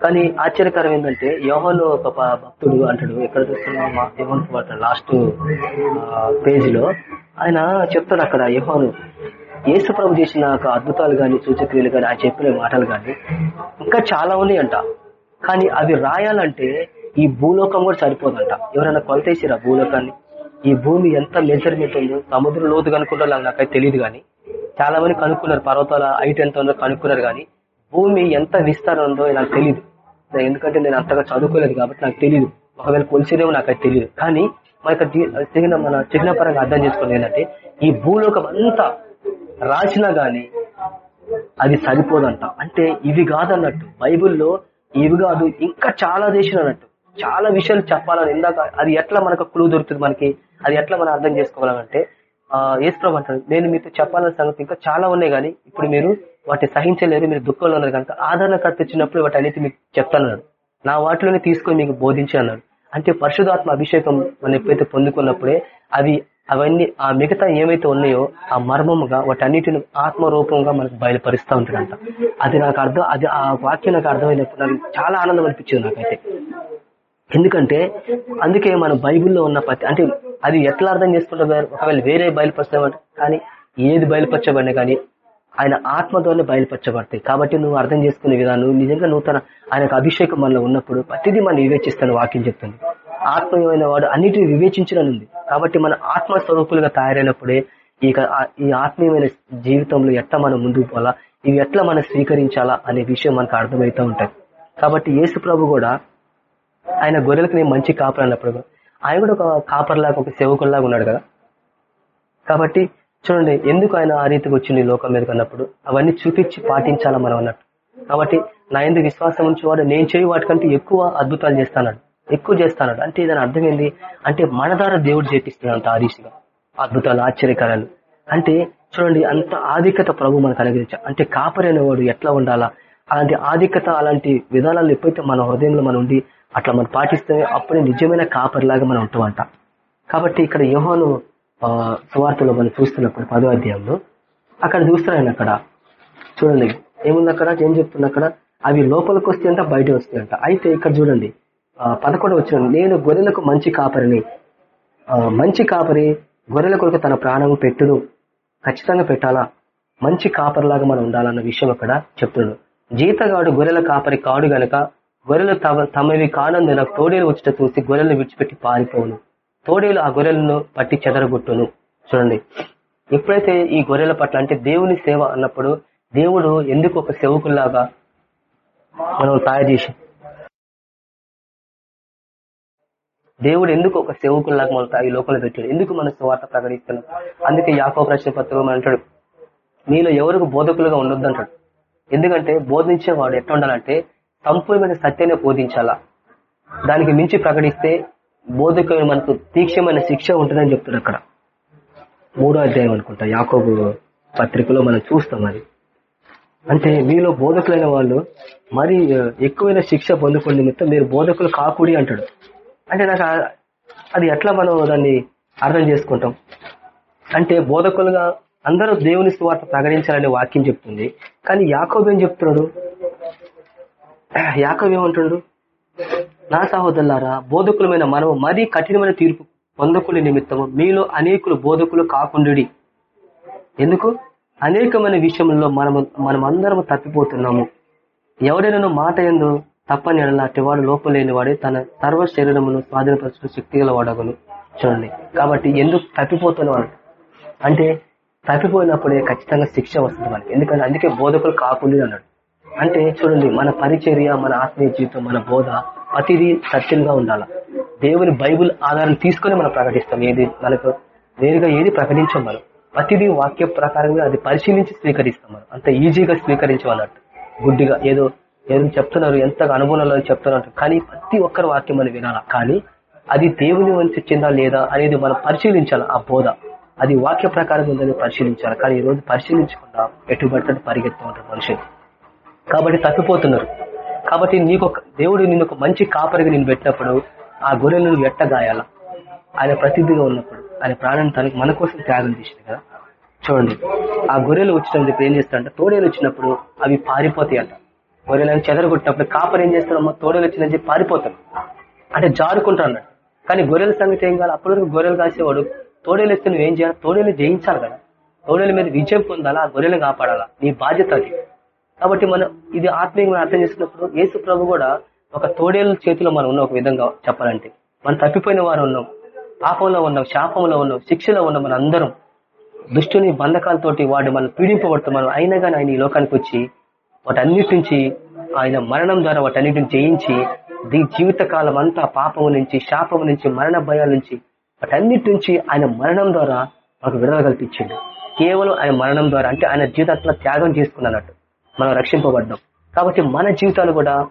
కానీ ఆశ్చర్యకరం ఏంటంటే యోహన్లో ఒక భక్తుడు అంటాడు ఎక్కడ చూస్తున్నా మా యోహన్ లాస్ట్ పేజ్లో ఆయన చెప్తాడు అక్కడ యోహను. ఏసుప్రభు ప్రభు చేసిన అద్భుతాలు కానీ సూచక్రియలు కానీ ఆయన చెప్పిన మాటలు కానీ ఇంకా చాలా ఉన్నాయంట. కానీ అవి రాయాలంటే ఈ భూలోకం కూడా సరిపోదంట. ఎవరైనా కొలతేసిరా భూలోకాన్ని? ఈ భూమి ఎంత మెజర్మెంట్ ఉందో సముద్రం లోతు కనుక్కుంటారో నాకైతే తెలియదు కానీ చాలా మంది కనుక్కున్నారు పర్వతాల హైట్ ఎంత ఉందో కనుక్కున్నారు కానీ భూమి ఎంత విస్తారం ఉందో నాకు తెలియదు ఎందుకంటే నేను అంతగా చదువుకోలేదు కాబట్టి నాకు తెలియదు ఒకవేళ కొలిసేదేమో నాకైతే తెలియదు కానీ మన యొక్క చిహ్న మన చిహ్న పరంగా అర్థం చేసుకుని ఏంటంటే ఈ భూలోకం అంతా రాసినా గాని అది సరిపోదంట. అంటే ఇవి కాదన్నట్టు. బైబిల్లో ఇవి కాదు ఇంకా చాలా దేశాలు అన్నట్టు చాలా విషయాలు చెప్పాలని ఇందాక అది ఎట్లా మనకు క్లూ దొరుకుతుంది మనకి? అది ఎట్లా మనం అర్థం చేసుకోవాలంటే ఆ ఏసుప్రభు అంటాడు నేను మీతో చెప్పాలన్న సంగతి ఇంకా చాలా ఉన్నాయి కానీ ఇప్పుడు మీరు వాటిని సహించలేరు మీరు దుఃఖంలో ఉన్నారు కనుక ఆదరణకర్త వచ్చినప్పుడు వాటి అనేది మీకు చెప్తానన్నాడు. నా వాటిలోనే తీసుకొని మీకు బోధించి అన్నాడు అంటే పరిశుధాత్మ అభిషేకం మనం ఎప్పుడైతే పొందుకున్నప్పుడే అవి అవన్నీ ఆ మిగతా ఏమైతే ఉన్నాయో ఆ మర్మముగా వాటన్నిటిని ఆత్మరూపంగా మనకు బయలుపరుస్తూ ఉంటాడంట అది నాకు అర్థం అది ఆ వాక్యం నాకు అర్థమైనప్పుడు నాకు చాలా ఆనందం అనిపించింది నాకైతే. ఎందుకంటే అందుకే మన బైబిల్లో ఉన్న ప్రతి అంటే అది ఎట్లా అర్థం చేసుకుంటారు ఒకవేళ వేరే బయలుపరచడం కానీ ఏది బయలుపరచబడినా కానీ ఆయన ఆత్మ ద్వారా బయలుపరచబడతాయి. కాబట్టి నువ్వు అర్థం చేసుకునే విధానం నిజంగా నూతన ఆయనకు అభిషేకం మనలో ఉన్నప్పుడు ప్రతిదీ మనం వివేచిస్తాను వాక్యం చెప్తుంది. ఆత్మీయమైన వాడు అన్నిటిని వివేచించనుంది కాబట్టి మన ఆత్మ స్వరూపులుగా తయారైనప్పుడే ఈ ఈ ఆత్మీయమైన జీవితంలో ఎట్లా మనం ముందుకు పోవాలా ఇవి ఎట్లా మనం స్వీకరించాలా అనే విషయం మనకు అర్థమవుతూ ఉంటాయి కాబట్టి యేసు ప్రభు కూడా ఆయన గొర్రెలకు నేను మంచి కాపర్ అన్నప్పుడు ఆయన కూడా ఒక కాపర్లాగా ఒక సేవకుల్లాగా ఉన్నాడు కదా. కాబట్టి చూడండి ఎందుకు ఆయన ఆ రీతికి వచ్చింది లోకం మీద అన్నప్పుడు అవన్నీ చూపించి పాటించాలా మనం అన్నట్టు. కాబట్టి నా ఎందుకు విశ్వాసం ఉంచేవాడు నేను చేయి వాటికంటే ఎక్కువ అద్భుతాలు చేస్తాను ఎక్కువ చేస్తాడు అంటే దాని అర్థం ఏంది అంటే మన ద్వారా దేవుడు చేపిస్తున్నాడు ఆ రీతిగా అద్భుతాలు ఆశ్చర్యకరాలు. అంటే చూడండి అంత ఆధిక్యత ప్రభు మనకు అనుగ్రహించ అంటే కాపరి అనేవాడు ఎట్లా ఉండాలా? అలాంటి ఆధిక్యత అలాంటి విధానాలు ఎప్పుడైతే మన హృదయంలో మనం ఉండి అట్లా మనం పాటిస్తే అప్పుడే నిజమైన కాపరిలాగా మనం ఉంటామంట. కాబట్టి ఇక్కడ యోహాను సువార్తలో మనం చూస్తున్నప్పుడు పదో అధ్యాయంలో అక్కడ చూస్తున్నాయని అక్కడ. చూడండి ఏముంది అక్కడ? ఏం చెప్తున్నా అక్కడ? అవి లోపలికి వస్తే అంట బయట వస్తాయంట. అయితే ఇక్కడ చూడండి పదకొండు వచ్చిన నేను గొర్రెలకు మంచి కాపరిని. మంచి కాపరి గొర్రెల కొరకు తన ప్రాణం పెట్టును. ఖచ్చితంగా పెట్టాలా? మంచి కాపరిలాగా మనం ఉండాలన్న విషయం అక్కడ చెప్తున్నాడు. జీతగాడు గొర్రెల కాపరి కాడు గనక గొర్రెలు తమవి కానందున తోడేలు వచ్చిన చూసి గొర్రెలను విడిచిపెట్టి పారిపోను తోడేలు ఆ గొర్రెలను పట్టి చెదరగొట్టును. చూడండి. ఎప్పుడైతే ఈ గొర్రెల పట్ల అంటే దేవుని సేవ అన్నప్పుడు దేవుడు ఎందుకు ఒక సేవకుల్లాగా మనం తయారు చేసి దేవుడు ఎందుకు ఒక సేవకుల్లాగా మనం ఈ లోపల పెట్టాడు? ఎందుకు మన సువార్త ప్రకటిస్తున్నాం అందుకే యాకో ప్రశ్న పత్రికం అంటాడు మీలో ఎవరికి బోధకులుగా ఉండొద్దు అంటాడు. ఎందుకంటే బోధించేవాడు ఎట్లా ఉండాలంటే సంపూర్ణమైన సత్యాన్ని బోధించాలా? దానికి మించి ప్రకటిస్తే బోధకులు మనకు తీక్షమైన శిక్ష ఉంటుందని చెప్తాడు అక్కడ. మూడో అధ్యాయం అనుకుంటా యాకోబు పత్రికలో మనం చూస్తాం అది. అంటే మీలో బోధకులైన వాళ్ళు మరి ఎక్కువైన శిక్ష పొందుకునే నిమిత్తం మీరు బోధకులు కాకూడి అంటాడు. అంటే నాకు అది ఎట్లా మనం దాన్ని అర్థం చేసుకుంటాం? అంటే బోధకులుగా అందరూ దేవుని స్వార్త ప్రకటించాలనే వాక్యం చెప్తుంది. కానీ యాకోబ్ ఏం చెప్తున్నాడు? యాకవ్ ఏమంటున్నాడు? నా సహోదరులారా బోధకులమైన మనము మరీ కఠినమైన తీర్పు పొందకుల నిమిత్తము మీలో అనేకులు బోధకులు కాకుండా ఎందుకు? అనేకమైన విషయంలో మనము మనమందరం తప్పిపోతున్నాము. ఎవడైనా మాట ఎందు తప్పని అలాంటి వాడు లోపలేని వాడే తన సర్వ శరీరమును స్వాధీనపరచుకు శక్తి గల చూడండి. కాబట్టి ఎందుకు తప్పిపోతున్నవాడు? అంటే తప్పిపోయినప్పుడే ఖచ్చితంగా శిక్ష వస్తుంది మనకి. ఎందుకంటే అందుకే బోధకులు కాకుండా అన్నాడు. అంటే చూడండి మన పరిచర్య మన ఆత్మీయ జీవితం మన బోధ ప్రతిదీ సత్యంగా ఉండాల? దేవుని బైబుల్ ఆధారం తీసుకొని మనం ప్రకటిస్తాం. ఏది మనకు నేరుగా ఏది ప్రకటించాం మనం? ప్రతిదీ వాక్య ప్రకారంగా అది పరిశీలించి స్వీకరిస్తాం మనం. అంత ఈజీగా స్వీకరించమన్నట్టు. గుడ్డిగా ఏదో ఏం చెప్తున్నారు? ఎంతగా అనుభవంలో చెప్తున్నారు కానీ ప్రతి ఒక్కరి వాక్యం మనం వినాలా? కానీ అది దేవుని వంచి చెందా లేదా అనేది మనం పరిశీలించాలి? ఆ బోధ. అది వాక్య ప్రకారం ఉందని పరిశీలించాలి? కానీ ఈ రోజు పరిశీలించకుండా ఎటుబడి పరిగెత్తు ఉంటారు మనుషులు కాబట్టి తప్పిపోతున్నారు. కాబట్టి నీకు దేవుడు నిన్ను ఒక మంచి కాపరిగా నేను పెట్టినప్పుడు ఆ గొర్రెలను ఎట్టగాయాల? ఆయన ప్రసిద్ధిగా ఉన్నప్పుడు ఆయన ప్రాణాన్ని తనకు మన కోసం త్యాగం చేసింది కదా? చూడండి. ఆ గొర్రెలు వచ్చినప్పుడు ఏం చేస్తాడంట తోడేలు వచ్చినప్పుడు అవి పారిపోతాయి అంట గొర్రెలను చెదరగొట్టినప్పుడు కాపర్ ఏం చేస్తాడమ్మా తోడలు వచ్చిందని చెప్పి పారిపోతాడు. అంటే జారుకుంటా అన్నాడు. కానీ గొర్రెల సంగతి ఏం కాదు. అప్పటివరకు గొర్రెలు కాసేవాడు. తోడేలు వస్తే నువ్వేం చేయాలి? తోడేలు జయించాలి కదా. తోడేల మీద విజయం పొందాలా? ఆ గొర్రెలు కాపాడాలా? నీ బాధ్యత అది. కాబట్టి మనం ఇది ఆత్మీయంగా అర్థం చేసుకున్నప్పుడు యేసు ప్రభు కూడా ఒక తోడేల చేతిలో మనం ఉన్నాం ఒక విధంగా చెప్పాలంటే. మనం తప్పిపోయిన వారు ఉన్నాం. పాపంలో ఉన్నాం శాపంలో ఉన్నాం శిక్షలో ఉన్నాం మన అందరం దుష్టుని బంధకాలతోటి వాడు మనం పీడింపబడుతున్నాం అయినా కానీ ఆయన ఈ లోకానికి వచ్చి వాటన్నిటి నుంచి ఆయన మరణం ద్వారా వాటన్నిటిని జయించి దీ జీవిత కాలం అంతా పాపము నుంచి శాపము నుంచి మరణ భయాల నుంచి వాటన్నిటి నుంచి ఆయన మరణం ద్వారా మనకు విడుదల కల్పించిండు. కేవలం ఆయన మరణం ద్వారా అంటే ఆయన జీవితాత్మ త్యాగం చేసుకున్నట్టు మనం రక్షింపబడ్డాం. కాబట్టి మన జీవితాలు కూడా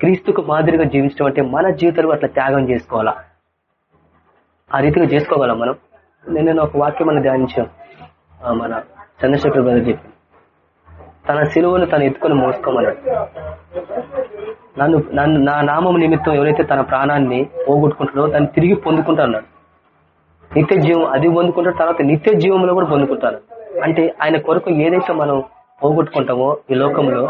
క్రీస్తుకు మాదిరిగా జీవించడం అంటే మన జీవితాలు అట్లా త్యాగం చేసుకోవాలా? ఆ రీతిగా చేసుకోగలం మనం. నేను ఒక వాక్యం అని ధ్యానించాం. మన చంద్రశేఖర్ బ్రదర్ చెప్పి తన సిలువను తను ఎత్తుకొని మోసుకోమన్నాడు. నన్ను నన్ను నా నామం నిమిత్తం ఎవరైతే తన ప్రాణాన్ని పోగొట్టుకుంటాడో దాన్ని తిరిగి పొందుకుంటా అన్నాడు. నిత్య జీవం అది పొందుకుంటాడు తర్వాత నిత్య జీవంలో కూడా పొందుకుంటారు అంటే ఆయన కొరకు ఏదైతే మనం పోగొట్టుకుంటామో ఈ లోకంలో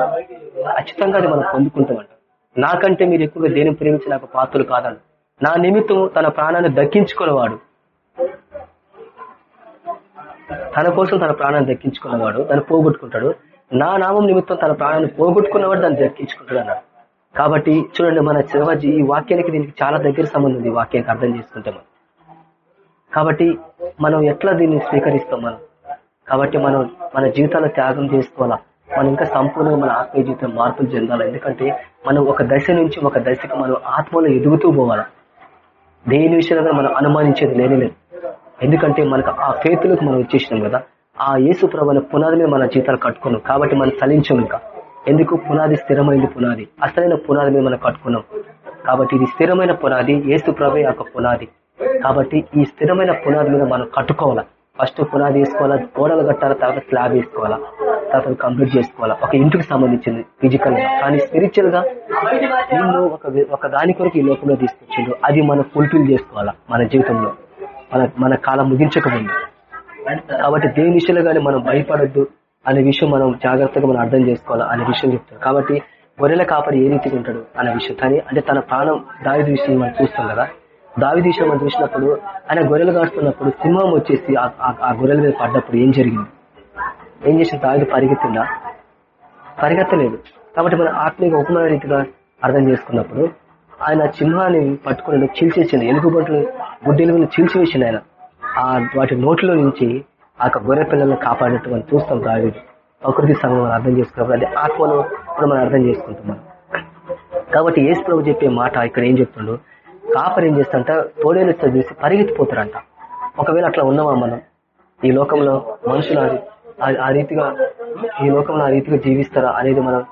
ఖచ్చితంగా అది మనం పొందుకుంటామంట. నాకంటే మీరు ఎక్కువగా దేని ప్రేమించి నాకు పాత్రలు కాదని నా నిమిత్తం తన ప్రాణాన్ని దక్కించుకునేవాడు తన కోసం తన ప్రాణాన్ని దక్కించుకునేవాడు తను పోగొట్టుకుంటాడు. నా నామం నిమిత్తం తన ప్రాణాన్ని పోగొట్టుకున్నవాడు దాన్ని దక్కించుకుంటాడు అన్నాడు కాబట్టి చూడండి మన శివాజీ ఈ వాక్యానికి దీనికి చాలా దగ్గర సంబంధం ఉంది ఈ వాక్యానికి అర్థం చేసుకుంటే మనం. కాబట్టి మనం ఎట్లా దీన్ని స్వీకరిస్తాం మనం? కాబట్టి మనం మన జీవితాల్లో త్యాగం చేసుకోవాలా? మనం ఇంకా సంపూర్ణంగా మన ఆత్మీయ జీవితం మార్పులు చెందాలి? ఎందుకంటే మనం ఒక దశ నుంచి ఒక దశకు మనం ఆత్మలో ఎదుగుతూ పోవాలా? దేని విషయంలో మనం అనుమానించేది లేనే లేదు. ఎందుకంటే మనకు ఆ ఫేతులకు మనం వచ్చేసినాం కదా. ఆ యేసు ప్రభు పునాది మీద మన జీతాలు కట్టుకున్నాం. కాబట్టి మనం చలించాం ఇంకా. ఎందుకు? పునాది స్థిరమైంది పునాది. అసలైన పునాది మీద మనం కట్టుకున్నాం. కాబట్టి ఇది స్థిరమైన పునాది. ఏసు ప్రభే యొక్క పునాది. కాబట్టి ఈ స్థిరమైన పునాది మీద మనం కట్టుకోవాలా? ఫస్ట్ పునాది వేసుకోవాలా? గోడలు కట్టాలా తర్వాత స్లాబ్ వేసుకోవాలా? తర్వాత కంప్లీట్ చేసుకోవాలా? ఒక ఇంటికి సంబంధించింది ఫిజికల్గా. కానీ స్పిరిచువల్గా నిన్ను ఒక ఒక దాని కొరకు ఈ లోకంలో తీసుకొచ్చిండు. అది మనం ఫుల్ఫిల్ చేసుకోవాలా మన జీవితంలో? మన మన కాలం ముగించకముందు. కాబట్టి దేని విషయంలో కానీ మనం భయపడద్దు అనే విషయం మనం జాగ్రత్తగా మనం అర్థం చేసుకోవాలి అనే విషయం చెప్తారు కాబట్టి గొర్రెల కాపరి ఏ రీతిగా ఉంటాడు అనే విషయం. కానీ అంటే తన ప్రాణం దావిది విషయం మనం చూస్తాం కదా. దావిది విషయం మనం చూసినప్పుడు ఆయన గొర్రెలు కాస్తున్నప్పుడు సింహం వచ్చేసి ఆ- గొర్రెల మీద పడ్డప్పుడు ఏం జరిగింది? ఏం చేసిన దావిది పరిగెత్తిందా? పరిగెత్తలేదు. కాబట్టి మన ఆత్మీయ ఉపమాన రీతిగా అర్థం చేసుకున్నప్పుడు ఆయన సింహాన్ని పట్టుకుని చీల్చేసింది. ఎలుగుబంటులు గుడ్డెలుగుని చీల్చివేసింది ఆయన. ఆ వాటి నోట్లో నుంచి ఆ యొక్క గొర్రె పిల్లల్ని కాపాడినట్టు మనం చూస్తాం దావిది ప్రకృతి సంఘం మనం అర్థం చేసుకున్నప్పుడు అదే ఆత్మను కూడా మనం అర్థం చేసుకుంటున్నాం కాబట్టి యేసు ప్రభు చెప్పే మాట ఇక్కడ ఏం చెప్తుండో? కాపరి ఏం చేస్తాంట తోడేలు వచ్చి చూసి పరిగెత్తిపోతారంట. ఒకవేళ అట్లా ఉన్నామా మనం? ఈ లోకంలో మనుషులు ఆ- రీతిగా ఈ లోకంలో ఆ రీతిగా జీవిస్తారా అనేది మనం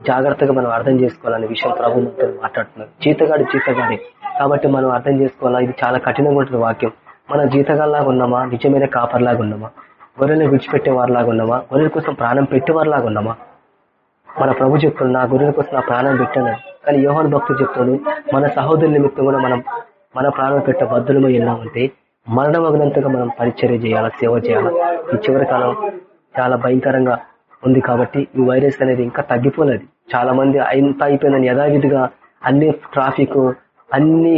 జాగ్రత్తగా మనం అర్థం చేసుకోవాలనే విషయం ప్రభు మనతో మాట్లాడుతున్నారు జీతగాడి జీతగాడి కాబట్టి మనం అర్థం చేసుకోవాలా? ఇది చాలా కఠినంగా ఉంటుంది వాక్యం. మన జీతగాల్లాగా ఉన్నామా నిజమైన కాపర్లాగా ఉన్నామా గొర్రెలను విడిచిపెట్టే వారిలాగా ఉన్నామా గొర్రెల కోసం ప్రాణం పెట్టేవారిలాగా ఉన్నామా మన ప్రభు చెప్తున్నాడు నా గొర్రెల కోసం నా ప్రాణం పెట్టాను. కానీ యోహన్ భక్తుడు చెప్తాడు మన సహోదరుల నిమిత్తం కూడా మనం మన ప్రాణం పెట్ట బద్దులమై ఉన్నామంటే మరణమగినంతగా మనం పరిచర్య చేయాలా సేవ చేయాలా? ఈ చివరి కాలం చాలా భయంకరంగా ఉంది కాబట్టి ఈ వైరస్ అనేది ఇంకా తగ్గిపోలేదు. చాలా మంది ఇంత అయిపోయిందని యథావిధిగా అన్ని ట్రాఫిక్ అన్ని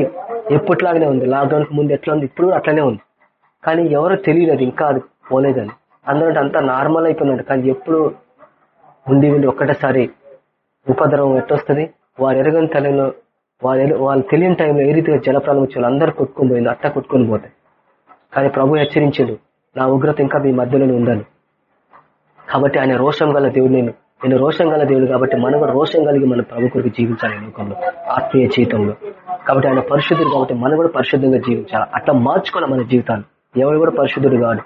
ఎప్పట్లాగానే ఉంది. లాక్డౌన్కి ముందు ఎట్లా ఉంది? ఇప్పుడు కూడా అట్లనే ఉంది. కానీ ఎవరో తెలియలేదు ఇంకా అది పోలేదని. అందరంటే అంతా నార్మల్ అయిపోయిందంట కానీ ఎప్పుడు ఉండి ఉండి ఒక్కటేసారి ఉపద్రవం ఎట్టొస్తుంది? వారు ఎరగని తలంలో వారు వాళ్ళు తెలియని టైంలో ఏ రీతిగా జలప్రాణం వచ్చి అందరూ కొట్టుకొని పోయింది. అట్లా కొట్టుకొని పోతాయి కానీ ప్రభు హెచ్చరించాడు నా ఉగ్రత ఇంకా మీ మధ్యలోనే ఉందని. కాబట్టి ఆయన రోషం గల దేవుడు నేను. నేను రోషం గల దేవుడు కాబట్టి మనం కూడా రోషం కలిగి మన ప్రభు కొరకు జీవించాలి లోకంలో ఆత్మీయ జీవితంలో. కాబట్టి ఆయన పరిశుద్ధుడు కాబట్టి మనం కూడా పరిశుద్ధంగా జీవించాలి. అట్లా మార్చుకోవాలి మన జీవితాన్ని. ఎవరు కూడా పరిశుద్ధుడు కాదు